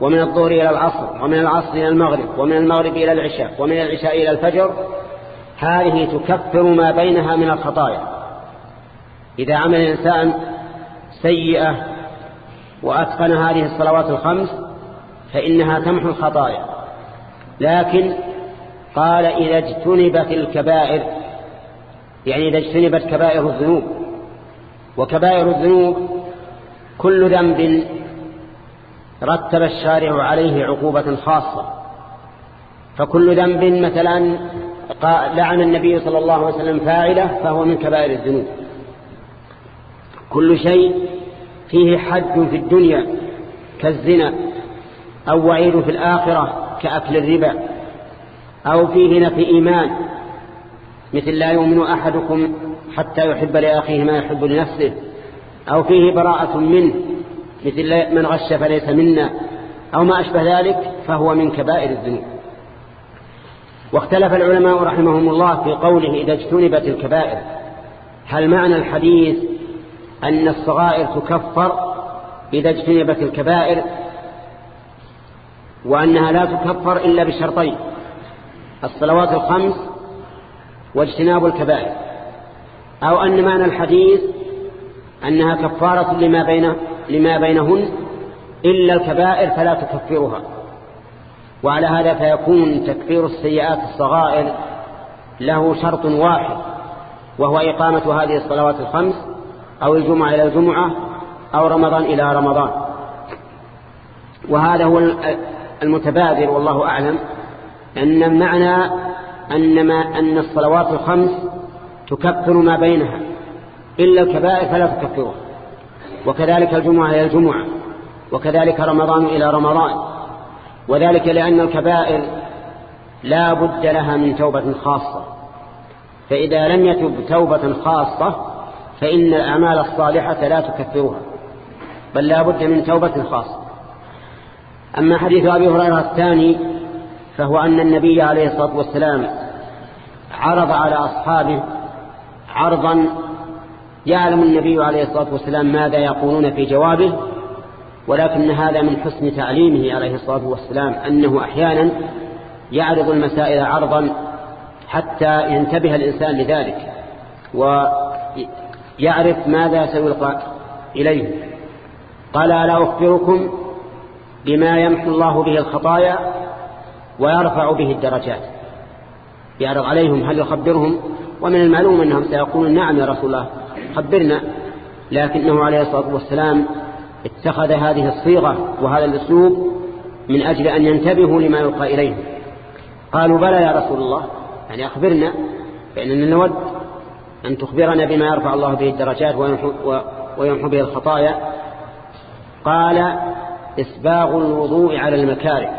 ومن الظهر إلى العصر ومن العصر إلى المغرب ومن المغرب إلى العشاء ومن العشاء إلى الفجر هذه تكفر ما بينها من الخطايا. إذا عمل الإنسان سيئة وأتقن هذه الصلوات الخمس فإنها تمحو الخطايا. لكن قال إذا اجتنبت الكبائر يعني إذا اجتنبت كبائر الذنوب. وكبائر الذنوب كل ذنب رتب الشارع عليه عقوبة خاصة. فكل ذنب مثلا لعن النبي صلى الله عليه وسلم فاعله فهو من كبائر الذنوب. كل شيء فيه حد في الدنيا كالزنا أو وعيد في الآخرة كأكل الربا. أو فيه نفي إيمان مثل لا يؤمن أحدكم حتى يحب لأخيه ما يحب لنفسه أو فيه براءة منه مثل من غش فليس منا أو ما أشبه ذلك فهو من كبائر الذنوب. واختلف العلماء رحمهم الله في قوله إذا اجتنبت الكبائر هل معنى الحديث أن الصغائر تكفر إذا اجتنبت الكبائر وأنها لا تكفر إلا بشرطين؟ الصلوات الخمس واجتناب الكبائر. أو أن معنى الحديث أنها كفارة لما, بين لما بينهن إلا الكبائر فلا تكفرها. وعلى هذا فيكون تكفير السيئات الصغائر له شرط واحد وهو إقامة هذه الصلوات الخمس أو الجمعة إلى الجمعة أو رمضان إلى رمضان. وهذا هو المتبادر والله أعلم. أن المعنى أن, ما أن الصلوات الخمس تكفر ما بينها إلا الكبائر فلا تكفرها وكذلك الجمعة إلى الجمعة وكذلك رمضان إلى رمضان وذلك لأن الكبائر لا بد لها من توبة خاصة فإذا لم يتب توبة خاصة فإن الأعمال الصالحة لا تكفرها بل لا بد من توبة خاصة. أما حديث أبي هريرة الثاني فهو أن النبي عليه الصلاة والسلام عرض على أصحابه عرضا يعلم النبي عليه الصلاة والسلام ماذا يقولون في جوابه ولكن هذا من حسن تعليمه عليه الصلاة والسلام أنه أحيانا يعرض المسائل عرضا حتى ينتبه الإنسان لذلك ويعرف ماذا سيلقى إليه. قال ألا أخبركم بما يمحو الله به الخطايا ويرفع به الدرجات. يعرض عليهم هل يخبرهم؟ ومن المعلوم أنهم سيقولون نعم يا رسول الله خبرنا. لكنه عليه الصلاة والسلام اتخذ هذه الصيغة وهذا الأسلوب من أجل أن ينتبهوا لما يلقى إليه. قالوا بلى يا رسول الله يعني أخبرنا فإننا نود أن تخبرنا بما يرفع الله به الدرجات ويمحو به الخطايا. قال إسباغ الوضوء على المكاره.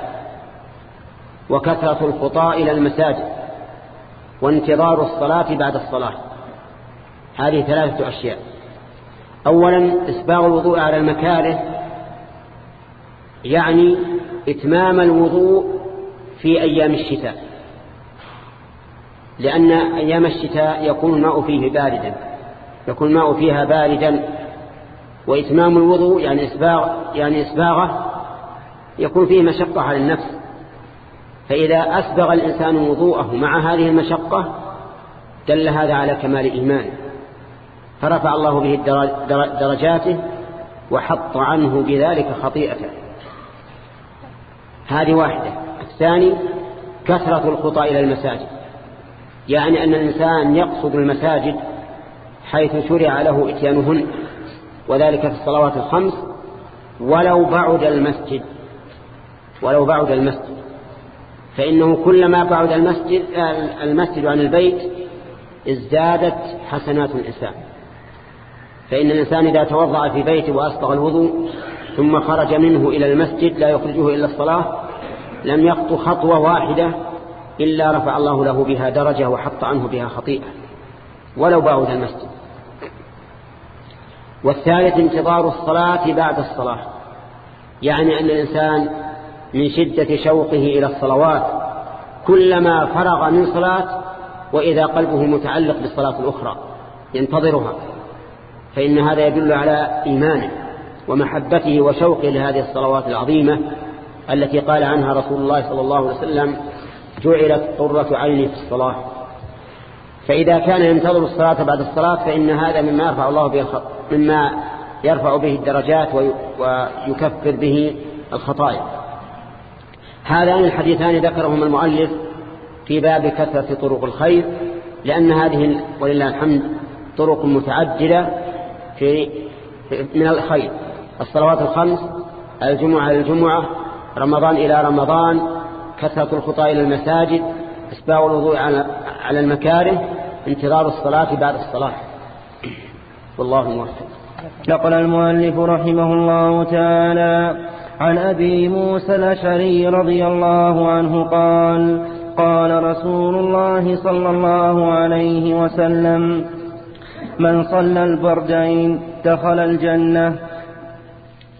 وكثرة الخطاء إلى المساجد وانتظار الصلاة بعد الصلاة. هذه ثلاثة أشياء. أولا إسباغ الوضوء على المكاره يعني إتمام الوضوء في أيام الشتاء. لأن أيام الشتاء يكون الماء فيه باردا يكون الماء فيها باردا. وإتمام الوضوء يعني إسباغ يعني إسباغه يكون فيه مشقة على النفس. فإذا أسبغ الإنسان وضوءه مع هذه المشقة دل هذا على كمال إيمانه فرفع الله به درجاته وحط عنه بذلك خطيئته. هذه واحدة. الثاني كثرة الخطى إلى المساجد. يعني أن الإنسان يقصد المساجد حيث شرع له إتيانهن وذلك في الصلوات الخمس ولو بعد المسجد. ولو بعد المسجد. فإنه كلما بعد المسجد المسجد عن البيت ازدادت حسنات الإنسان. فإن الإنسان إذا توضع في بيته وأسبغ الوضوء ثم خرج منه إلى المسجد لا يخرجه إلا الصلاة لم يخطو خطوة واحدة إلا رفع الله له بها درجة وحط عنه بها خطيئة ولو بعد المسجد. والثالث انتظار الصلاة بعد الصلاة يعني أن الإنسان من شدة شوقه إلى الصلوات كلما فرغ من صلاة وإذا قلبه متعلق بالصلاة الأخرى ينتظرها فإن هذا يدل على إيمانه ومحبته وشوقه لهذه الصلوات العظيمة التي قال عنها رسول الله صلى الله عليه وسلم جعلت قرة عيني في الصلاة. فإذا كان ينتظر الصلاة بعد الصلاة فإن هذا مما يرفع الله به مما يرفع به الدرجات ويكفر به الخطايا. هذان الحديثان ذكرهما المؤلف في باب كثرة طرق الخير لأن هذه ولله الحمد طرق متعددة في من الخير. الصلوات الخمس الجمعة إلى الجمعة رمضان إلى رمضان كثرة الخطى إلى المساجد إسباغ الوضوء على المكاره انتظار الصلاة بعد الصلاة. والله موفق. نقل المؤلف رحمه الله تعالى عن أبي موسى الأشعري رضي الله عنه قال قال رسول الله صلى الله عليه وسلم من صلى البردين دخل الجنة.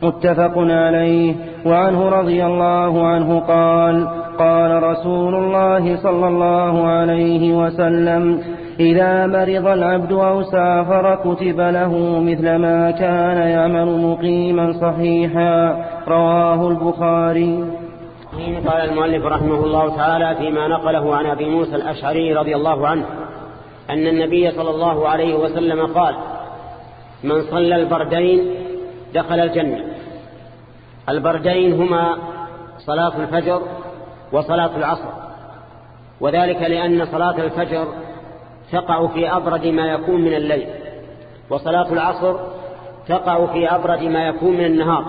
متفق عليه. وعنه رضي الله عنه قال قال رسول الله صلى الله عليه وسلم إذا مرض العبد أو سافر كتب له مثل ما كان يعمل مقيما صحيحا. رواه البخاري. قال المؤلف رحمه الله تعالى فيما نقله عن أبي موسى الأشعري رضي الله عنه أن النبي صلى الله عليه وسلم قال من صلى البردين دخل الجنة. البردين هما صلاة الفجر وصلاة العصر. وذلك لأن صلاة الفجر تقع في أبرد ما يكون من الليل وصلاة العصر تقع في أبرد ما يكون من النهار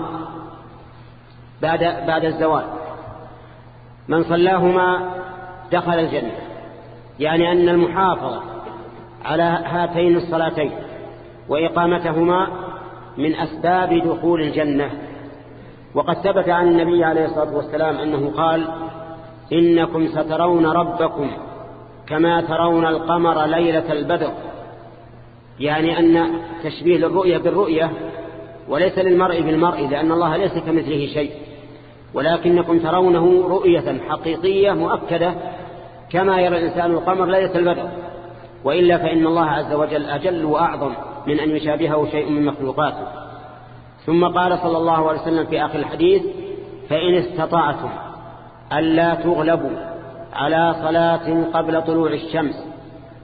بعد, بعد الزوال. من صلاهما دخل الجنة يعني أن المحافظة على هاتين الصلاتين وإقامتهما من أسباب دخول الجنة. وقد ثبت عن النبي عليه الصلاة والسلام أنه قال إنكم سترون ربكم كما ترون القمر ليلة البدر. يعني أن تشبيه للرؤية بالرؤية وليس للمرء بالمرء لأن الله ليس كمثله شيء. ولكنكم ترونه رؤية حقيقية مؤكدة كما يرى الإنسان القمر ليلة البدر. وإلا فإن الله عز وجل أجل وأعظم من أن يشابهه شيء من مخلوقاته. ثم قال صلى الله عليه وسلم في آخر الحديث فإن استطعتم ألا تغلبوا. على صلاة قبل طلوع الشمس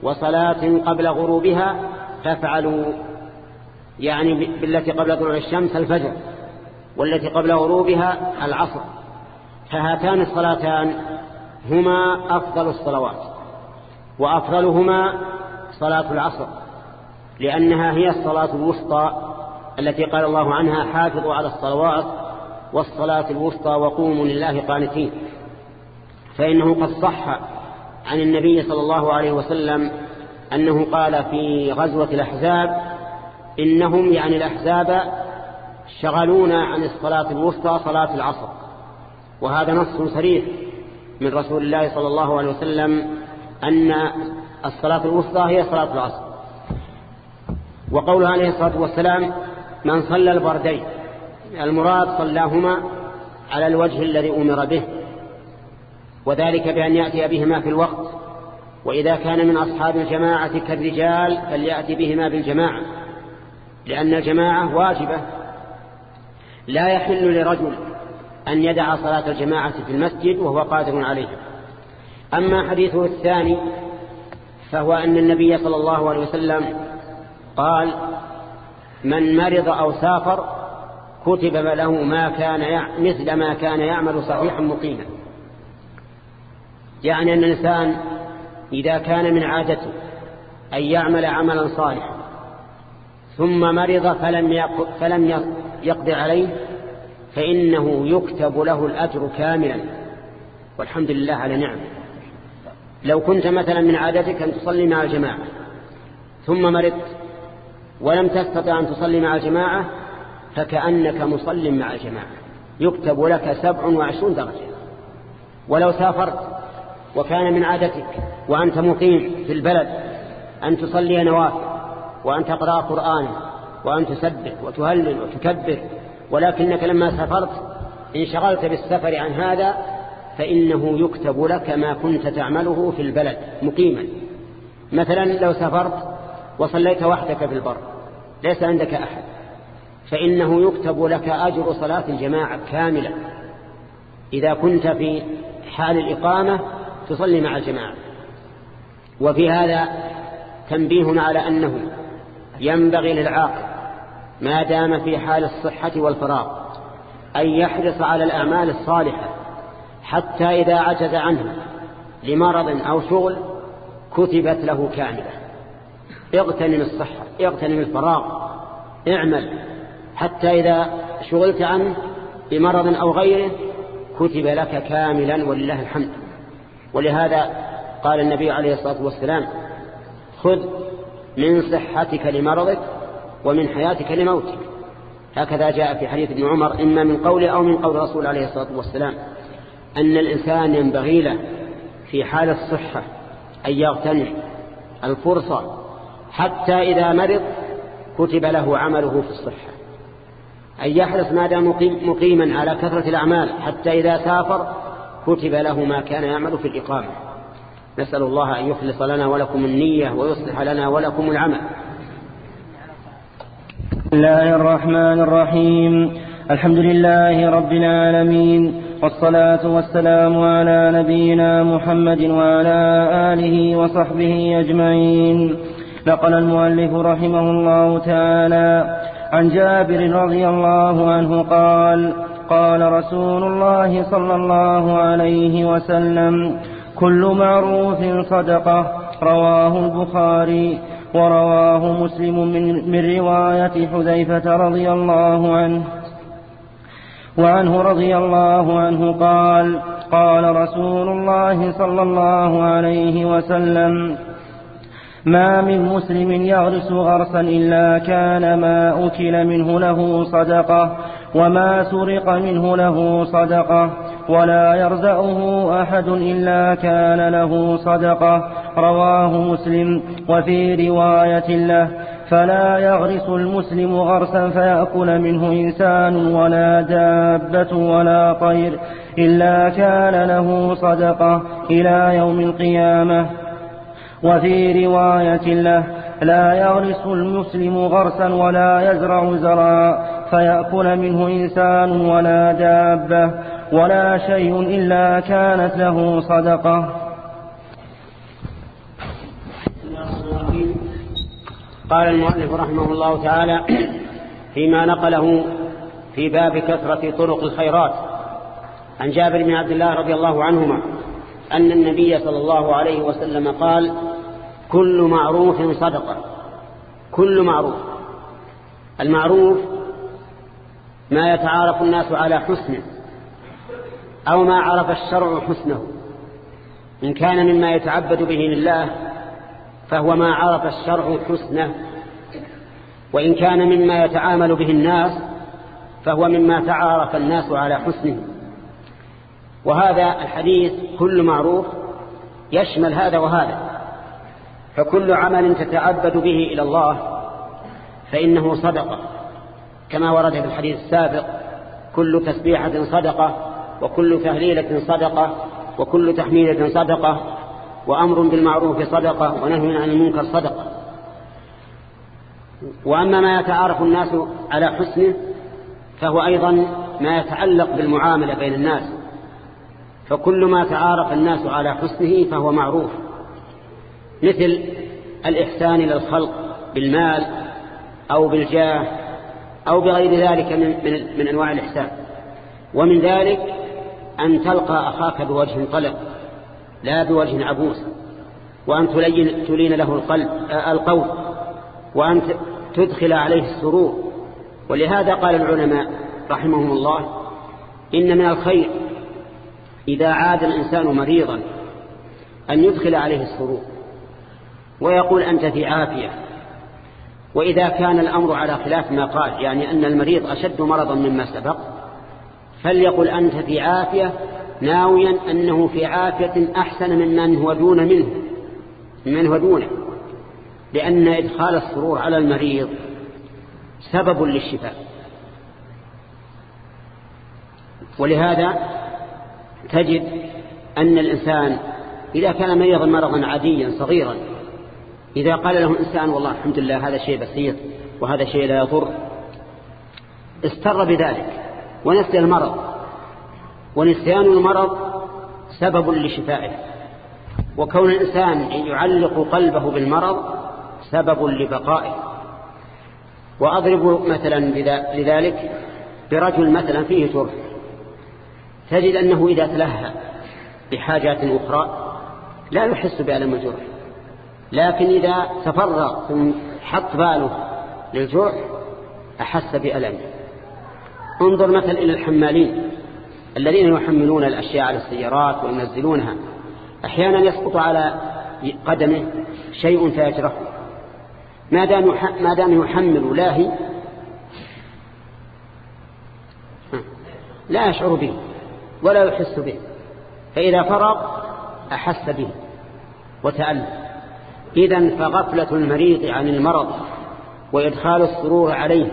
وصلاة قبل غروبها فافعلوا يعني بالتي قبل طلوع الشمس الفجر والتي قبل غروبها العصر. فهاتان الصلاتان هما أفضل الصلوات وأفضلهما صلاة العصر لأنها هي الصلاة الوسطى التي قال الله عنها حافظوا على الصلوات والصلاة الوسطى وقوموا لله قانتين. فإنه قد صح عن النبي صلى الله عليه وسلم أنه قال في غزوة الأحزاب إنهم يعني الأحزاب شغلونا عن الصلاة الوسطى صلاة العصر. وهذا نص صريح من رسول الله صلى الله عليه وسلم أن الصلاة الوسطى هي صلاة العصر. وقوله عليه الصلاة والسلام من صلى البردين المراد صلاهما على الوجه الذي أمر به. وذلك بأن يأتي بهما في الوقت. وإذا كان من أصحاب الجماعة كالرجال فليأتي بهما بالجماعة لأن الجماعة واجبة. لا يحل لرجل أن يدع صلاة الجماعة في المسجد وهو قادر عليها. أما حديثه الثاني فهو أن النبي صلى الله عليه وسلم قال من مرض أو سافر كتب له ما كان مثل ما كان يعمل صحيحا مقيما. يعني أن الإنسان إذا كان من عادته أن يعمل عملا صالحا ثم مرض فلم فلم يقضي عليه فإنه يكتب له الأجر كاملا. والحمد لله على نعم لو كنت مثلا من عادتك أن تصلي مع الجماعة ثم مرضت ولم تستطع أن تصلي مع الجماعة فكأنك مصل مع الجماعة يكتب لك سبع وعشرون درجة. ولو سافرت وكان من عادتك وأنت مقيم في البلد أن تصلي نوافل وأن تقرأ قرآن وأن تسبح وتهلل وتكبر ولكنك لما سافرت انشغلت بالسفر عن هذا فإنه يكتب لك ما كنت تعمله في البلد مقيما. مثلا لو سافرت وصليت وحدك في البر ليس عندك أحد فإنه يكتب لك أجر صلاة الجماعة كاملة. إذا كنت في حال الإقامة تصلي مع الجماعة. وفي هذا تنبيه على أنه ينبغي للعاقل ما دام في حال الصحة والفراغ أن يحرص على الأعمال الصالحة حتى إذا عجز عنها لمرض أو شغل كتبت له كاملة. اغتنم الصحة اغتنم الفراغ اعمل. حتى إذا شغلت عنه بمرض أو غيره كتب لك كاملا ولله الحمد. ولهذا قال النبي عليه الصلاة والسلام خذ من صحتك لمرضك ومن حياتك لموتك. هكذا جاء في حديث ابن عمر إما من قول أو من قول رسول عليه الصلاة والسلام. أن الإنسان ينبغي له في حال الصحة أن يغتنم الفرصة حتى إذا مرض كتب له عمله في الصحة. أن يحرص ما دام مقيما على كثرة الأعمال حتى إذا سافر كتب له ما كان يعمل في الإقامة. نسأل الله أن يخلص لنا ولكم النية ويصلح لنا ولكم العمل. بسم الله الرحمن الرحيم. الحمد لله رب العالمين والصلاة والسلام على نبينا محمد وعلى آله وصحبه أجمعين. نقل المؤلف رحمه الله تعالى. عن جابر رضي الله عنه قال قال رسول الله صلى الله عليه وسلم كل معروف صدقة. رواه البخاري ورواه مسلم من, من رواية حذيفة رضي الله عنه. وعنه رضي الله عنه قال قال رسول الله صلى الله عليه وسلم ما من مسلم يغرس غرسا إلا كان ما أكل منه له صدقة. وما سرق منه له صدقة ولا يرزأه أحد إلا كان له صدقة رواه مسلم وفي رواية له فلا يغرس المسلم غرسا فيأكل منه إنسان ولا دابة ولا طير إلا كان له صدقة إلى يوم القيامة وفي رواية له لا يغرس المسلم غرسا ولا يزرع زرعا فيأكل منه إنسان ولا دابة ولا شيء إلا كانت له صدقة. قال المؤلف رحمه الله تعالى فيما نقله في باب كثرة طرق الخيرات. عن جابر بن عبد الله رضي الله عنهما أن النبي صلى الله عليه وسلم قال كل معروف صدقة. كل معروف. المعروف ما يتعارف الناس على حسنه أو ما عرف الشرع حسنه. إن كان مما يتعبد به لله فهو ما عرف الشرع حسنه. وإن كان مما يتعامل به الناس فهو مما تعارف الناس على حسنه. وهذا الحديث كل معروف يشمل هذا وهذا. فكل عمل تتعبد به إلى الله فإنه صدقة. كما ورد في الحديث السابق كل تسبيحة صدقة وكل تهليلة صدقة وكل تحميلة صدقة وأمر بالمعروف صدقة ونهي عن المنكر صدقة. وأما ما يتعارف الناس على حسنه فهو أيضا ما يتعلق بالمعاملة بين الناس. فكل ما تعارف الناس على حسنه فهو معروف. مثل الإحسان إلى الخلق بالمال أو بالجاه أو بغير ذلك من, من, من أنواع الإحسان. ومن ذلك أن تلقى أخاك بوجه طلق لا بوجه عبوس وأن تلين, تلين له القلب آه، القول وأن تدخل عليه السرور. ولهذا قال العلماء رحمهم الله إن من الخير إذا عاد الإنسان مريضا أن يدخل عليه السرور. ويقول أنت في عافية. وإذا كان الأمر على خلاف ما قال يعني أن المريض أشد مرضا مما سبق فليقل أنت في عافية ناويا أنه في عافية أحسن ممن هو دون منه من هو دونه لأن إدخال السرور على المريض سبب للشفاء. ولهذا تجد أن الإنسان إذا كان مريضا مرضا عاديا صغيرا إذا قال له إنسان والله الحمد لله هذا شيء بسيط وهذا شيء لا يضر استر بذلك ونسي المرض. ونسيان المرض سبب لشفائه. وكون الإنسان يعلق قلبه بالمرض سبب لبقائه. وأضرب مثلا لذلك برجل مثلا فيه جرح تجد أنه إذا تلهى بحاجات أخرى لا يحس بألم الجرح. لكن إذا تفرغ حط باله للجرح أحس بألمه انظر مثلا إلى الحمالين الذين يحملون الأشياء على السيارات وينزلونها. أحيانا يسقط على قدمه شيء فيجرحه. ما دام ما دام يحمل لاهي لا يشعر به ولا يحس به. فإذا فرغ أحس به وتألم. إذا فغفلة المريض عن المرض وإدخال السرور عليه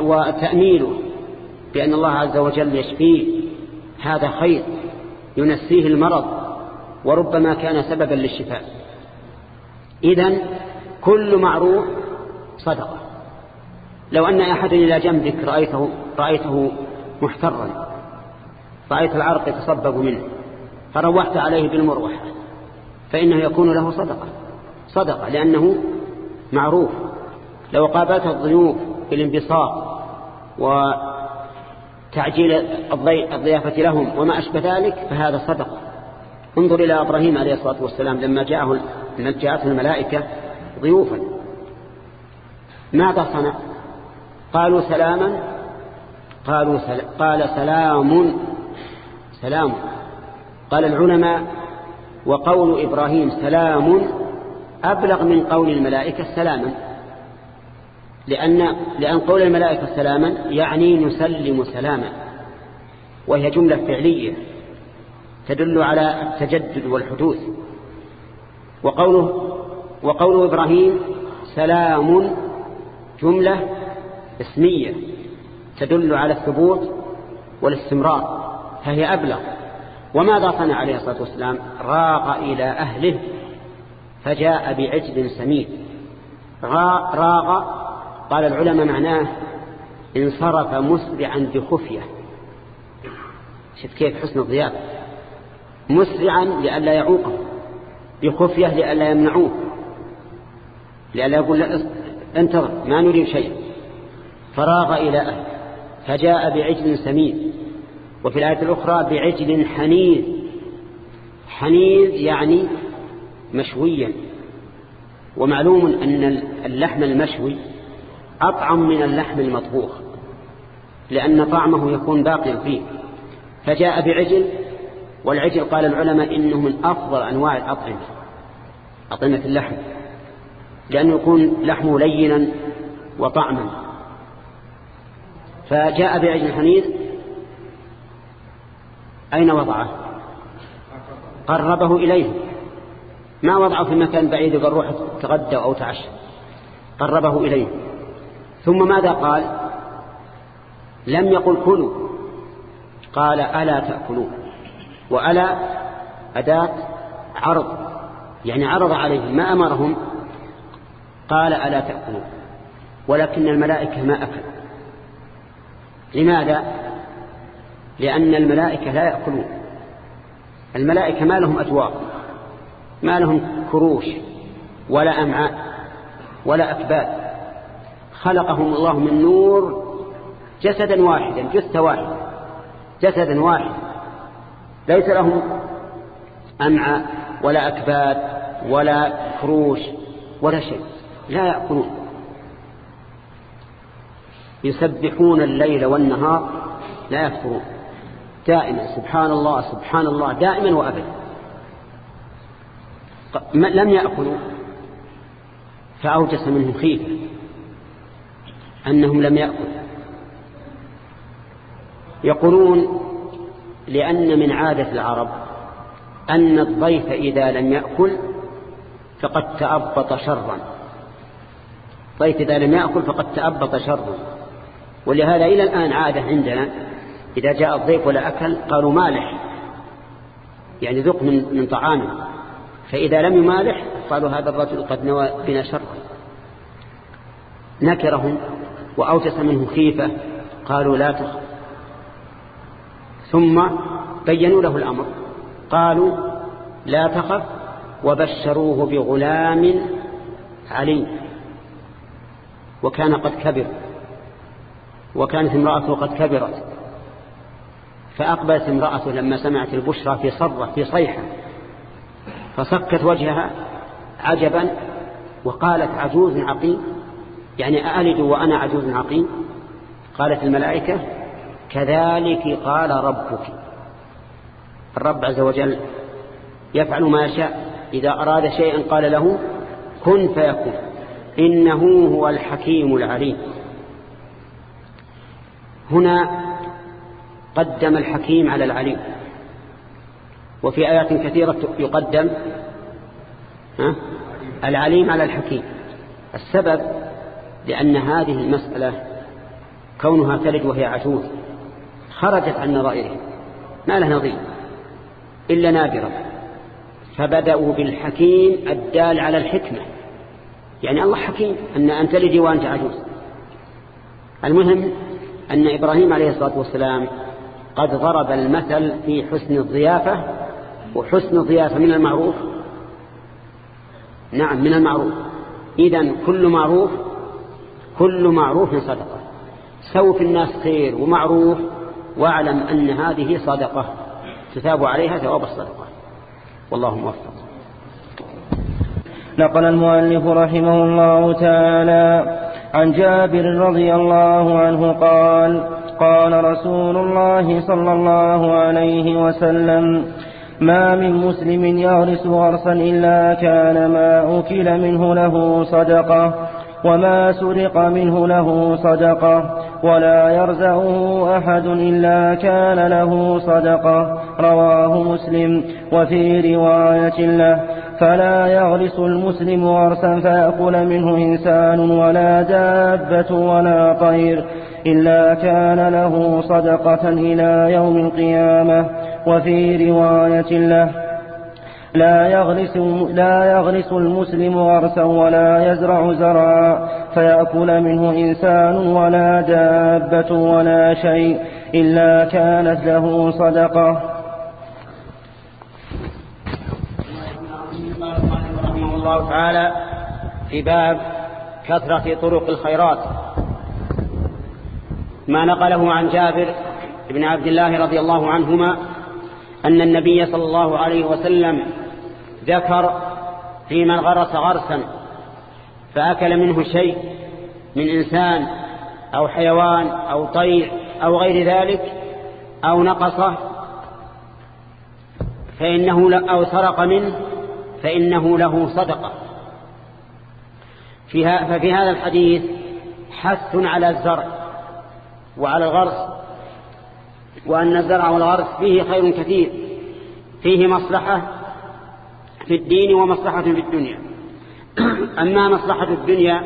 وتأميله بأن الله عز وجل يشفيه. هذا خير ينسيه المرض وربما كان سببا للشفاء. إذن كل معروف صدقة. لو أن أحد إلى جنبك رأيته, رأيته محترا رأيت العرق يتصبب منه فروحت عليه بالمروحة. فإنه يكون له صدقة. صدقة لأنه معروف. لو قابلت الضيوف بالانبساط وتعجيل الضيافة لهم وما أشبه ذلك فهذا صدقة. انظر إلى إبراهيم عليه الصلاة والسلام لما جاءه جاءته الملائكة ضيوفا. ماذا صنع؟ قالوا سلاما قالوا سل... قال سلام سلام. قال العلماء وقول إبراهيم سلام أبلغ من قول الملائكة سلاما. لأن, لأن قول الملائكة سلاما يعني نسلم سلاما وهي جملة فعلية تدل على التجدد والحدوث. وقوله وقوله إبراهيم سلام جملة اسمية تدل على الثبوت والاستمرار فهي أبلغ. وماذا صنع عليه الصلاة والسلام؟ راق إلى أهله فجاء بعجل سمين راغ قال العلماء معناه انصرف مسرعا بخفية. شوف كيف حسن الضيافة مسرعا لئلا يعوقه بخفية لئلا يمنعوه. لئلا يقول انتظر ما نريد شيء. فراغ إلى أهل فجاء بعجل سمين وفي الآية الأخرى بعجل حنيذ. حنيذ يعني مشويا. ومعلوم أن اللحم المشوي أطعم من اللحم المطبوخ لأن طعمه يكون باقيا فيه. فجاء بعجل والعجل قال العلماء إنه من أفضل أنواع الأطعمة أطعمة اللحم لأنه يكون لحمه لينا وطعما. فجاء بعجل حنيذ أين وضعه؟ قربه إليه. ما وضعه في مكان بعيد قال روح تغدى أو تعشى. قربه إليه. ثم ماذا قال؟ لم يقل كلوا. قال ألا تأكلوا. وألا أداة عرض. يعني عرض عليهم. ما أمرهم؟ قال ألا تأكلوا. ولكن الملائكة ما أكل لماذا؟ لأن الملائكة لا يأكلون. الملائكة ما لهم أجواق ما لهم كروش ولا أمعاء ولا أكباد. خلقهم الله من نور جسدا واحدا جثة واحدة جسدا واحد. ليس لهم أمعاء ولا أكباد ولا فروش ولا شيء. لا يأكلون. يسبحون الليل والنهار لا يفترون دائما سبحان الله سبحان الله دائما وأبدا لم يأكلوا فأوجس منهم خيفة أنهم لم يأكلوا. يقولون لأن من عادة العرب أن الضيف إذا لم يأكل فقد تأبط شرا. ضيف إذا لم يأكل فقد تأبط شرا. ولهذا إلى الآن عادة عندنا إذا جاء الضيف ولا أكل قالوا مالح. يعني ذق من, من طعامه. فإذا لم يمالح قالوا هذا الرجل قد نوى بنا شرا نكرهم وأوجس منه خيفة قالوا لا تخف ثم بينوا له الأمر. قالوا لا تخف وبشروه بغلام عليم. وكان قد كبر. وكانت امرأته قد كبرت. فأقبلت امرأته لما سمعت البشرى في صرة في صيحة فصكت وجهها عجبا وقالت عجوز عقيم يعني أألد وأنا عجوز عقيم؟ قالت الملائكة كذلك قال ربك. الرب عز وجل يفعل ما يشاء إذا أراد شيئا قال له كن فيكون إنه هو الحكيم العليم. هنا قدم الحكيم على العليم. وفي آيات كثيرة يقدم العليم على الحكيم. السبب لأن هذه المسألة كونها تلد وهي عجوز خرجت عن نظائره. ما له نظير إلا نادرا فبدأوا بالحكيم الدال على الحكمة. يعني الله حكيم أن أن تلدي وأنت عجوز. المهم أن إبراهيم عليه الصلاة والسلام قد ضرب المثل في حسن الضيافة وحسن الضيافة من المعروف. نعم من المعروف. إذا كل معروف كل معروف صدقة. سو في الناس خير ومعروف واعلم أن هذه صدقة. تثاب عليها ثواب الصدقة. والله موفق. نقل المؤلف رحمه الله تعالى عن جابر رضي الله عنه قال قال رسول الله صلى الله عليه وسلم ما من مسلم يغرس غرسا إلا كان ما أكل منه له صدقة وما سرق منه له صدقة ولا يرزعه أحد إلا كان له صدقة. رواه مسلم. وفي رواية له فلا يغرس المسلم غرسا فيأكل منه إنسان ولا دابة ولا طير. إلا كان له صدقة إلى يوم القيامة وفي رواية له لا يغرس, لا يغرس المسلم غرسا ولا يزرع زرعا فيأكل منه إنسان ولا دابة ولا شيء إلا كانت له صدقة. الله تعالى في باب كثرة طرق الخيرات. ما نقله عن جابر بن عبد الله رضي الله عنهما أن النبي صلى الله عليه وسلم ذكر في من غرس غرسا فأكل منه شيء من إنسان أو حيوان أو طير أو غير ذلك أو نقصه فإنه أو سرق منه فإنه له صدقة. ففي هذا الحديث حث على الزرع. وعلى الغرس وأن الزرع والغرس فيه خير كثير فيه مصلحة في الدين ومصلحة في الدنيا. أما مصلحة الدنيا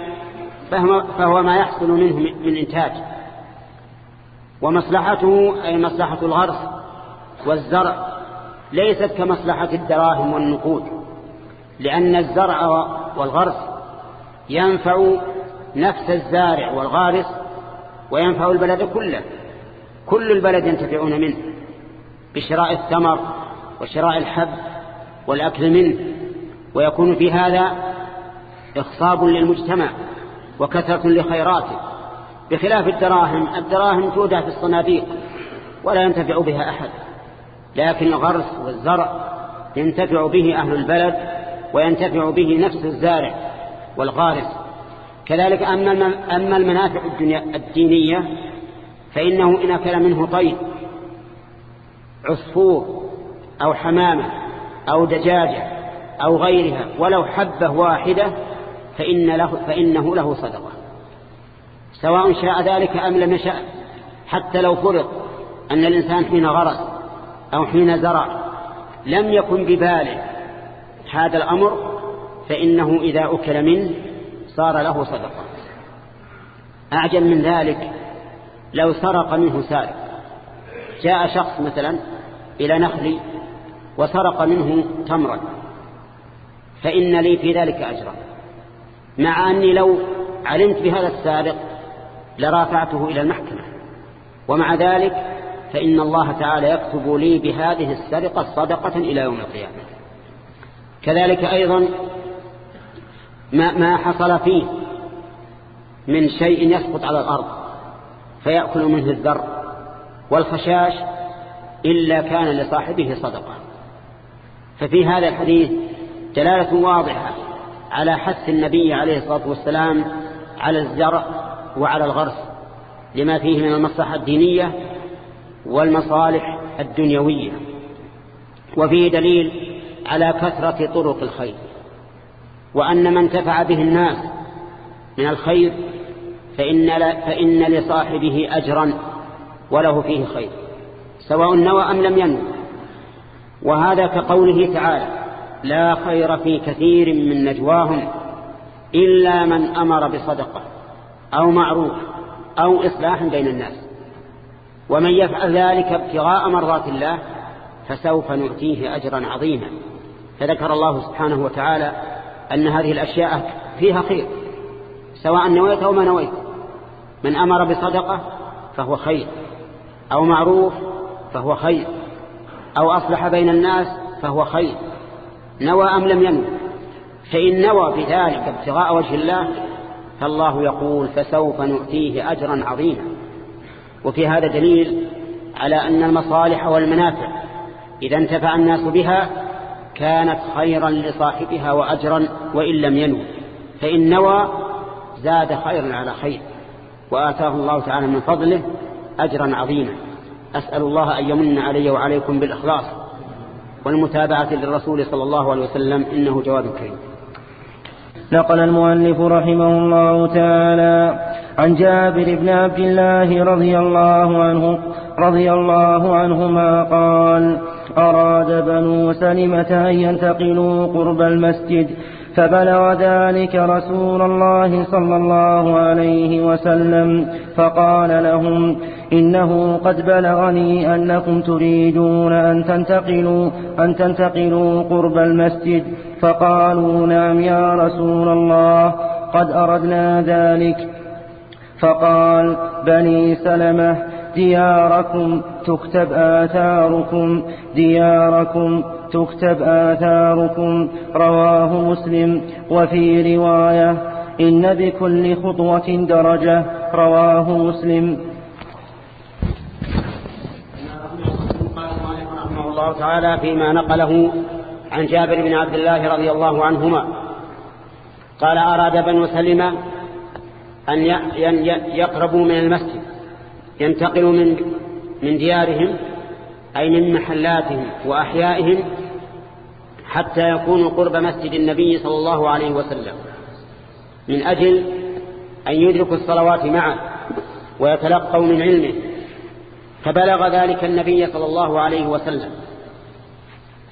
فهو ما يحصل منه من إنتاج. ومصلحته أي مصلحة الغرس والزرع ليست كمصلحة الدراهم والنقود لأن الزرع والغرس ينفع نفس الزارع والغارس وينفع البلد كله. كل البلد ينتفعون منه بشراء الثمر وشراء الحب والأكل منه. ويكون في هذا إخصاب للمجتمع وكثرة لخيراته. بخلاف الدراهم الدراهم تودع في الصناديق ولا ينتفع بها أحد. لكن الغرس والزرع ينتفع به أهل البلد وينتفع به نفس الزارع والغارس. كذلك أما المنافع الدينية فإنه إن أكل منه طير عصفور أو حمامة أو دجاجة أو غيرها ولو حبة واحدة فإن له فإنه له صدقة. سواء شاء ذلك أم لم يشاء حتى لو فرض أن الإنسان حين غرس أو حين زرع لم يكن بباله هذا الأمر فإنه إذا أكل منه صار له صدقة. أعجل من ذلك لو سرق منه سارق. جاء شخص مثلا إلى نخلي وسرق منه تمرا. فإن لي في ذلك أجرا. مع أني لو علمت بهذا السارق لرافعته إلى المحكمة. ومع ذلك فإن الله تعالى يكتب لي بهذه السرقة صدقة إلى يوم القيامة. كذلك أيضا ما, ما حصل فيه من شيء يسقط على الأرض فيأكل منه الذر والخشاش إلا كان لصاحبه صدقة. ففي هذا الحديث دلالة واضحة على حث النبي عليه الصلاة والسلام على الزرع وعلى الغرس لما فيه من المصلحة الدينية والمصالح الدنيوية. وفيه دليل على كثرة طرق الخير. وأن من تفع به الناس من الخير فإن, فإن لصاحبه أجرا وله فيه خير سواء نوى أم لم ينوى. وهذا كقوله تعالى لا خير في كثير من نجواهم إلا من أمر بصدقة أو معروف أو إصلاح بين الناس ومن يفعل ذلك ابتغاء مرضات الله فسوف نؤتيه أجرا عظيما. فذكر الله سبحانه وتعالى أن هذه الأشياء فيها خير سواء نويت أو ما نويت. من أمر بصدقة فهو خير أو معروف فهو خير أو أصلح بين الناس فهو خير. نوى أم لم ينوي فإن نوى بذلك ابتغاء وجه الله فالله يقول فسوف نؤتيه أجرا عظيما. وفي هذا دليل على أن المصالح والمنافع إذا انتفع الناس بها كانت خيرا لصاحبها وأجرا وإن لم ينوي فإن نوى زاد خيرا على خير وآتاه الله تعالى من فضله أجرا عظيما. أسأل الله أن يمن علي وعليكم بالإخلاص والمتابعة للرسول صلى الله عليه وسلم إنه جواب كريم. نقل المؤلف رحمه الله تعالى عن جابر بن عبد الله رضي الله عنه رضي الله عنهما قال أراد بنو سلمة أن ينتقلوا قرب المسجد فبلغ ذلك رسول الله صلى الله عليه وسلم فقال لهم إنه قد بلغني أنكم تريدون أن تنتقلوا أن تنتقلوا قرب المسجد. فقالوا نعم يا رسول الله قد أردنا ذلك. فقال بني سلمة دياركم تكتب آثاركم دياركم تكتب آثاركم. رواه مسلم وفي رواية إن بكل خطوة درجة. رواه مسلم. الله تعالى فيما نقله عن جابر بن عبد الله رضي الله عنهما. قال أراد بنو سلمة أن يقربوا من المسجد. ينتقلوا من من ديارهم أي من محلاتهم وأحيائهم حتى يكونوا قرب مسجد النبي صلى الله عليه وسلم. من أجل أن يدركوا الصلوات معه ويتلقوا من علمه. فبلغ ذلك النبي صلى الله عليه وسلم.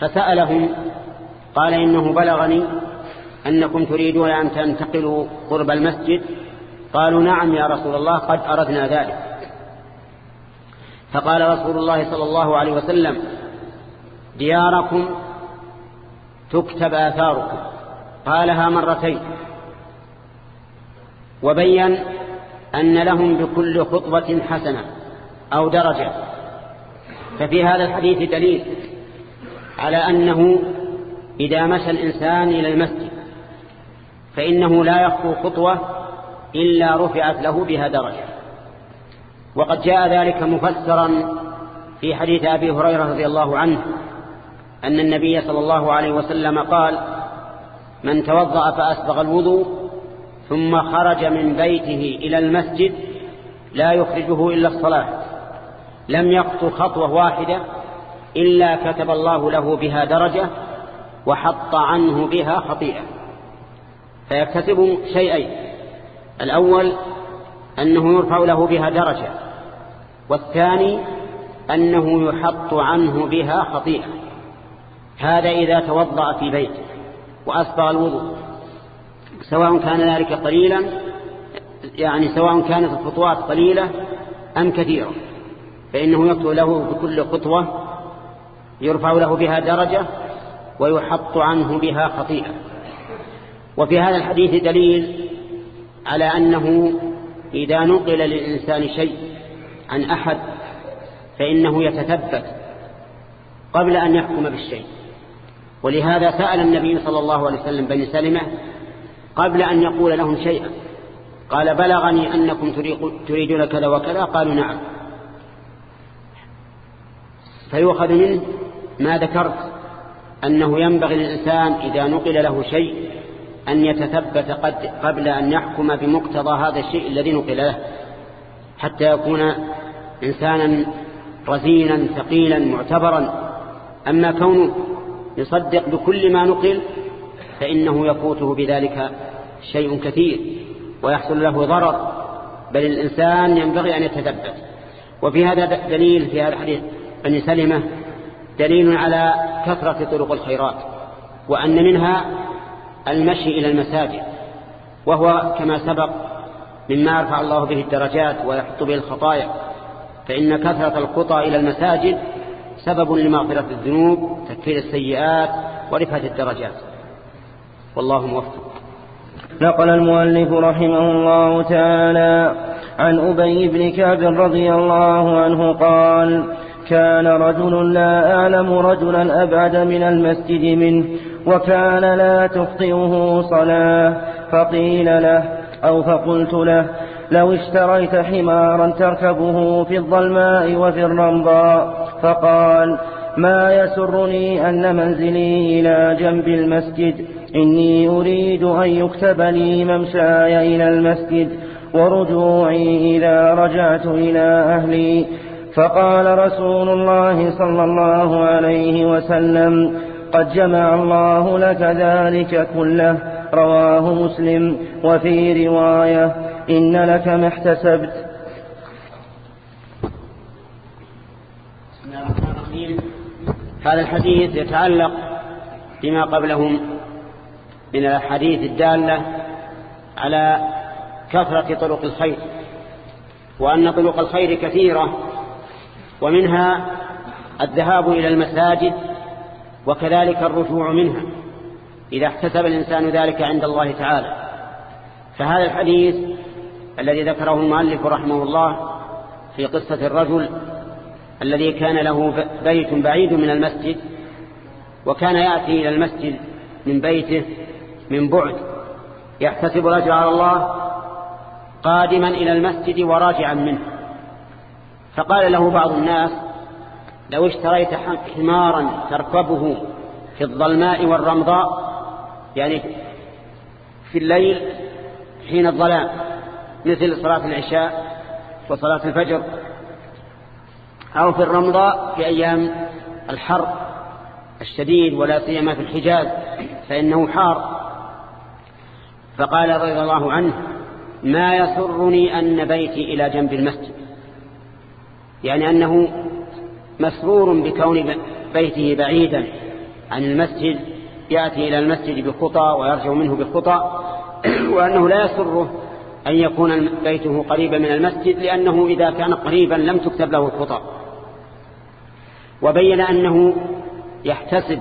فسألهم قال إنه بلغني أنكم تريدون أن تنتقلوا قرب المسجد. قالوا نعم يا رسول الله قد أردنا ذلك. فقال رسول الله صلى الله عليه وسلم دياركم تكتب آثاركم. قالها مرتين. وبين أن لهم بكل خطوة حسنة أو درجة. ففي هذا الحديث دليل على أنه إذا مشى الإنسان إلى المسجد فإنه لا يخطو خطوة إلا رفعت له بها درجة. وقد جاء ذلك مفسرا في حديث أبي هريرة رضي الله عنه أن النبي صلى الله عليه وسلم قال من توضأ فأسبغ الوضوء ثم خرج من بيته إلى المسجد لا يخرجه إلا الصلاة لم يخطو خطوة واحدة إلا كتب الله له بها درجة وحط عنه بها خطيئة. فيكتسب شيئين الأول أنه يرفع له بها درجة والثاني أنه يحط عنه بها خطيئة. هذا إذا توضأ في بيته وأسبغ الوضوء سواء كان ذلك قليلا يعني سواء كانت الخطوات قليلة أم كثيرة فإنه يكتب له بكل خطوة يرفع له بها درجة ويحط عنه بها خطيئة. وفي هذا الحديث دليل على أنه إذا نقل للإنسان شيء عن أحد فإنه يتثبت قبل أن يحكم بالشيء. ولهذا سأل النبي صلى الله عليه وسلم بني سلمة قبل أن يقول لهم شيئا. قال بلغني أنكم تريدون كذا وكذا. قالوا نعم. فيؤخذ منه ما ذكرت أنه ينبغي للإنسان إذا نقل له شيء أن يتثبت قد قبل أن يحكم بمقتضى هذا الشيء الذي نقل له حتى يكون إنسانا رزينا ثقيلا معتبرا. أما كونه يصدق بكل ما نقل فإنه يفوته بذلك شيء كثير ويحصل له ضرر. بل الإنسان ينبغي أن يتثبت. وفي هذا دليل في هذا الحديث بني سلمة دليل على كثرة طرق الخيرات وأن منها المشي إلى المساجد وهو كما سبق مما يرفع الله به الدرجات ويحط به الخطايا فإن كثرة الخطى إلى المساجد سبب لمغفرة الذنوب تكفير السيئات ورفعة الدرجات. والله موفق. نقل المؤلف رحمه الله تعالى عن أبي بن كعب رضي الله عنه قال كان رجل لا أعلم رجلا أبعد من المسجد منه وكان لا تخطئه صلاة. فقيل له أو فقلت له لو اشتريت حمارا تركبه في الظلماء وفي الرمضاء. فقال ما يسرني أن منزلي إلى جنب المسجد. إني أريد أن يكتب لي ممشاي إلى المسجد ورجوعي إذا رجعت إلى أهلي. فقال رسول الله صلى الله عليه وسلم قد جمع الله لك ذلك كله رواه مسلم وفي رواية إن لك ما احتسبت هذا الحديث يتعلق بما قبلهم من الحديث الدالة على كثرة طرق الخير وأن طرق الخير كثيرة ومنها الذهاب إلى المساجد وكذلك الرجوع منها إذا احتسب الإنسان ذلك عند الله تعالى. فهذا الحديث الذي ذكره المؤلف رحمه الله في قصة الرجل الذي كان له بيت بعيد من المسجد وكان يأتي إلى المسجد من بيته من بعد يحتسب الأجر على الله قادما إلى المسجد وراجعا منه. فقال له بعض الناس لو اشتريت حمارا تركبه في الظلماء والرمضاء يعني في الليل حين الظلام مثل صلاة العشاء وصلاة الفجر أو في الرمضاء في أيام الحر الشديد ولا سيما في الحجاز فإنه حار. فقال رضي الله عنه ما يسرني أن بيتي إلى جنب المسجد. يعني أنه مسرور بكون بيته بعيدا عن المسجد يأتي إلى المسجد بخطى ويرجع منه بخطى وأنه لا يسره أن يكون بيته قريبا من المسجد لأنه إذا كان قريبا لم تكتب له الخطى. وبين أنه يحتسب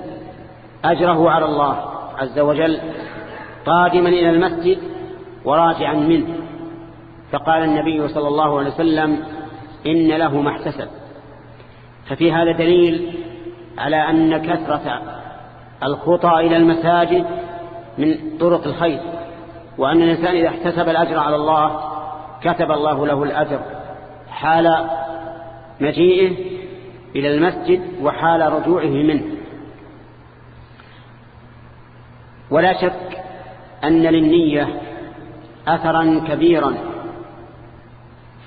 أجره على الله عز وجل قادما إلى المسجد وراجعا منه. فقال النبي صلى الله عليه وسلم إن له ما احتسب. ففي هذا دليل على أن كثرة الخطى إلى المساجد من طرق الخير وأن الإنسان إذا احتسب الأجر على الله كتب الله له الأجر حال مجيئه إلى المسجد وحال رجوعه منه. ولا شك أن للنية أثرا كبيرا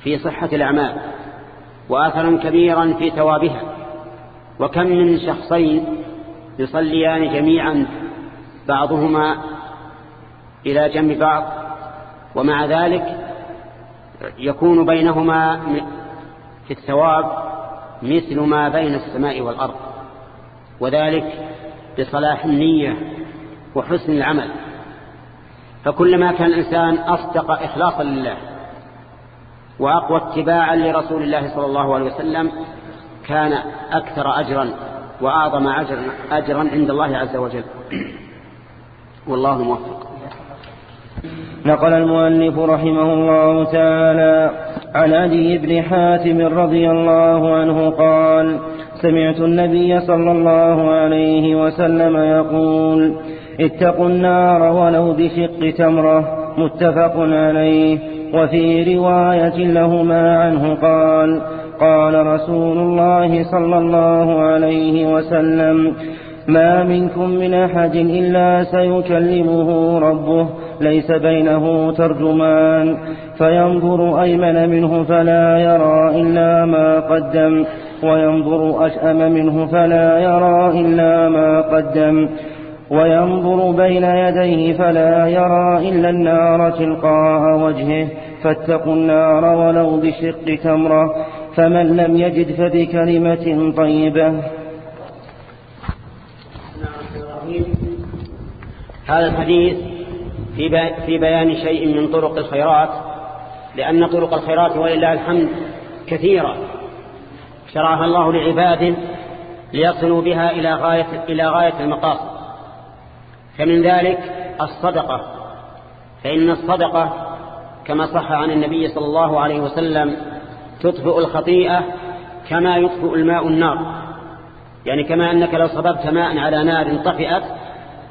في صحة الأعمال. وأثرا كبيرا في ثوابها. وكم من شخصين يصليان جميعا بعضهما إلى جنب بعض ومع ذلك يكون بينهما في الثواب مثل ما بين السماء والأرض وذلك بصلاح النية وحسن العمل. فكلما كان الإنسان أصدق إخلاصا لله وأقوى اتباعا لرسول الله صلى الله عليه وسلم كان أكثر أجرا وأعظم أجرا, أجرا عند الله عز وجل. والله موفق. نقل المؤلف رحمه الله تعالى عن أبي بن حاتم رضي الله عنه قال سمعت النبي صلى الله عليه وسلم يقول اتقوا النار ولو بشق تمرة متفق عليه. وفي رواية لهما عنه قال قال رسول الله صلى الله عليه وسلم ما منكم من أحد إلا سيكلمه ربه ليس بينه ترجمان. فينظر أيمن منه فلا يرى إلا ما قدم وينظر أشأم منه فلا يرى إلا ما قدم. وينظر بين يديه فلا يرى إلا النار تلقاء وجهه. فاتقوا النار ولو بشق تمرة. فمن لم يجد فبكلمة طيبة. هذا الحديث في بيان شيء من طرق الخيرات لأن طرق الخيرات ولله الحمد كثيرة. شرعها الله لعباد ليصلوا بها إلى غاية, إلى غاية المقاصد. فمن ذلك الصدقة. فإن الصدقة كما صح عن النبي صلى الله عليه وسلم تطفئ الخطيئة كما يطفئ الماء النار. يعني كما أنك لو صببت ماء على نار طفئت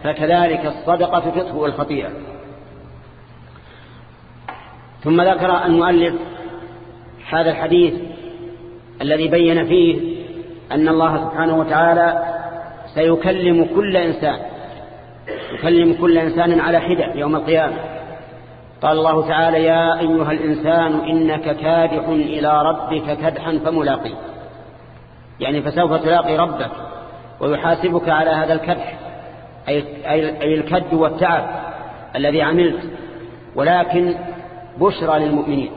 فكذلك الصدقة تطفئ الخطيئة. ثم ذكر المؤلف هذا الحديث الذي بين فيه أن الله سبحانه وتعالى سيكلم كل إنسان. يكلم كل إنسان على حدة يوم القيامة. قال الله تعالى يا أيها الإنسان إنك كادح إلى ربك كدحا فملاقي. يعني فسوف تلاقي ربك ويحاسبك على هذا الكدح أي الكد والتعب الذي عملت. ولكن بشرى للمؤمنين.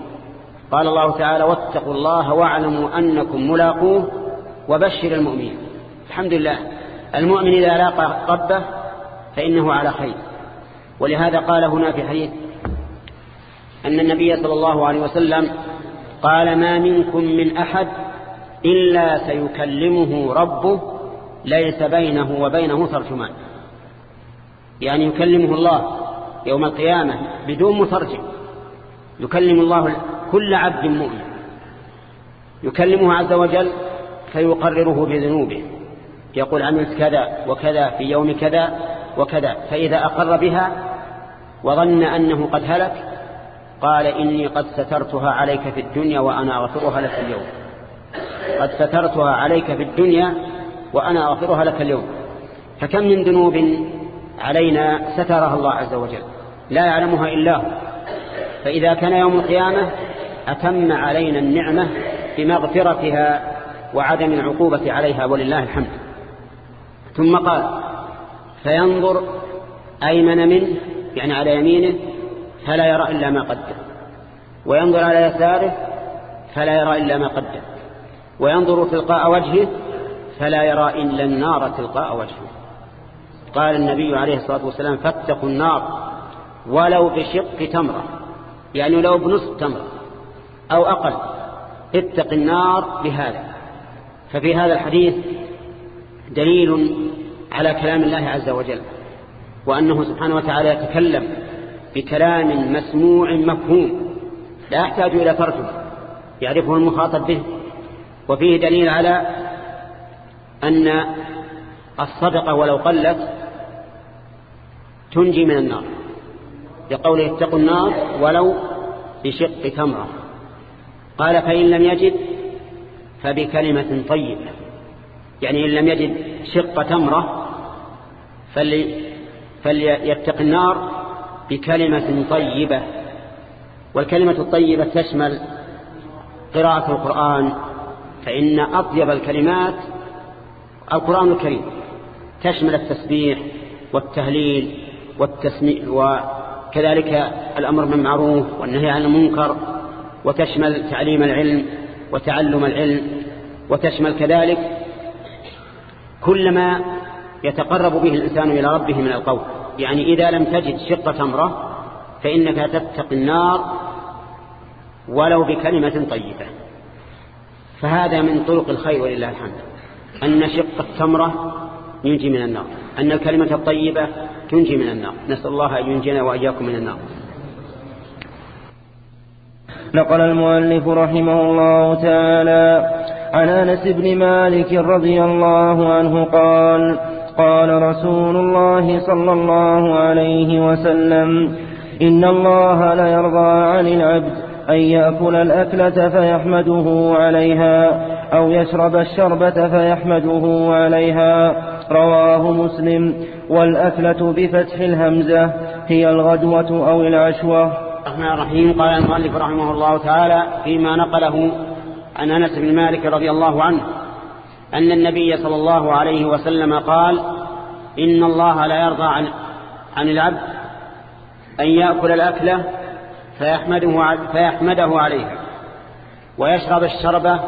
قال الله تعالى واتقوا الله واعلموا أنكم ملاقوه وبشر المؤمنين. الحمد لله. المؤمن إذا لاقى ربه فإنه على خير. ولهذا قال هنا في حديث أن النبي صلى الله عليه وسلم قال ما منكم من أحد إلا سيكلمه ربه ليس بينه وبينه ترجمان يعني يكلمه الله يوم القيامة بدون مترجم. يكلم الله كل عبد مؤمن. يكلمه عز وجل فيقرره بذنوبه. يقول عملت كذا وكذا في يوم كذا وكذا. فإذا أقر بها وظن أنه قد هلك قال إني قد سترتها عليك في الدنيا وأنا أغفرها لك اليوم. قد سترتها عليك في الدنيا وأنا أغفرها لك اليوم. فكم من ذنوب علينا سترها الله عز وجل. لا يعلمها إلا هو. فإذا كان يوم القيامة أتم علينا النعمة بمغفرتها وعدم العقوبة عليها ولله الحمد. ثم قال فينظر أيمن منه يعني على يمينه فلا يرى إلا ما قدم. وينظر على يساره فلا يرى إلا ما قدم. وينظر تلقاء وجهه فلا يرى إلا النار تلقاء وجهه. قال النبي عليه الصلاة والسلام فاتقوا النار ولو بشق تمرة يعني لو بنصف تمرة أو أقل. اتق النار بهذا. ففي هذا الحديث دليل على كلام الله عز وجل وأنه سبحانه وتعالى يتكلم بكلام مسموع مفهوم لا يحتاج إلى ترجمة يعرفه المخاطب به. وفيه دليل على أن الصدقة ولو قلت تنجي من النار لقوله اتقوا النار ولو بشق تمرة. قال فإن لم يجد فبكلمة طيبة يعني إن لم يجد شق تمرة فلي فليتق النار بكلمة طيبة والكلمة الطيبة تشمل قراءة القرآن فإن أطيب الكلمات القرآن الكريم تشمل التسبيح والتهليل والتسميع وكذلك الأمر من معروف والنهي عن المنكر وتشمل تعليم العلم وتعلم العلم وتشمل كذلك كل ما يتقرب به الإنسان إلى ربه من القول. يعني إذا لم تجد شق تمرة فإنك تتقي النار ولو بكلمة طيبة. فهذا من طرق الخير ولله الحمد. أن شق التمرة ينجي من النار. أن الكلمة الطيبة تنجي من النار. نسأل الله أن ينجينا وإياكم من النار. نقل المؤلف رحمه الله تعالى عن أنس بن مالك رضي الله عنه قال قال رسول الله صلى الله عليه وسلم إن الله ليرضى عن العبد أن يأكل الأكلة فيحمده عليها أو يشرب الشربة فيحمده عليها. رواه مسلم. والأكلة بفتح الهمزة هي الغدوة أو العشوة. الرحمن الرحيم. قال المؤلف رحمه الله تعالى فيما نقله عن أنس بن مالك رضي الله عنه. أن النبي صلى الله عليه وسلم قال إن الله لا يرضى عن, عن العبد أن يأكل الأكلة فيحمده, فيحمده عليها ويشرب الشربة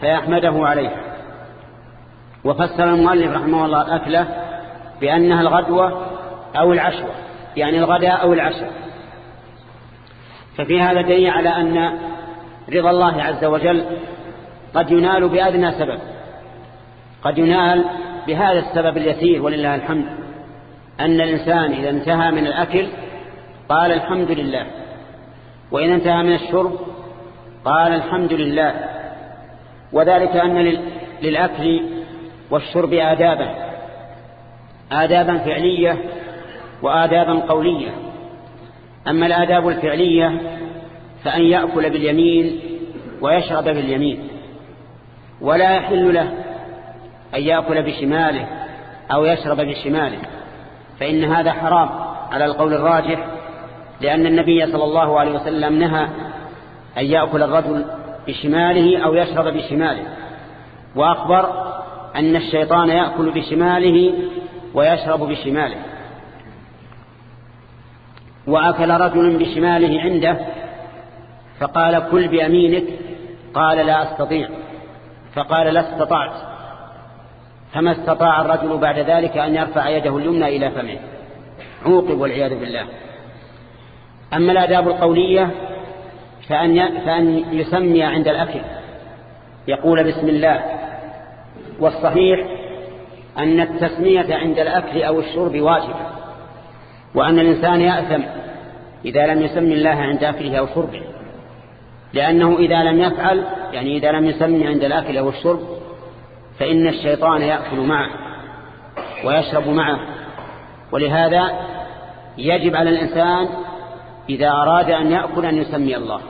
فيحمده عليها. وفسر المؤلف رحمه الله الأكلة بأنها الغدوة أو العشوة يعني الغداء أو العشاء. ففي هذا دليل على أن رضا الله عز وجل قد ينال بأدنى سبب. قد ينال بهذا السبب اليسير ولله الحمد أن الإنسان إذا انتهى من الأكل قال الحمد لله وإن انتهى من الشرب قال الحمد لله وذلك أن للأكل والشرب آدابا آدابا فعلية وآدابا قولية. أما الآداب الفعلية فأن يأكل باليمين ويشرب باليمين ولا يحل له أن يأكل بشماله أو يشرب بشماله فإن هذا حرام على القول الراجح لأن النبي صلى الله عليه وسلم نهى أن يأكل الرجل بشماله أو يشرب بشماله وأخبر أن الشيطان يأكل بشماله ويشرب بشماله. وأكل رجل بشماله عنده فقال كل بيمينك قال لا أستطيع فقال لا استطعت. فما استطاع الرجل بعد ذلك أن يرفع يده اليمنى إلى فمه. عوقب والعياذ بالله. أما الآداب القولية فأن, فأن يسمي عند الأكل. يقول بسم الله. والصحيح أن التسمية عند الأكل أو الشرب واجب وأن الإنسان يأثم إذا لم يسمي الله عند أكله أو شربه. لأنه إذا لم يفعل يعني إذا لم يسمي عند الأكل أو الشرب فإن الشيطان يأكل معه ويشرب معه. ولهذا يجب على الإنسان إذا أراد أن يأكل أن يسمي الله.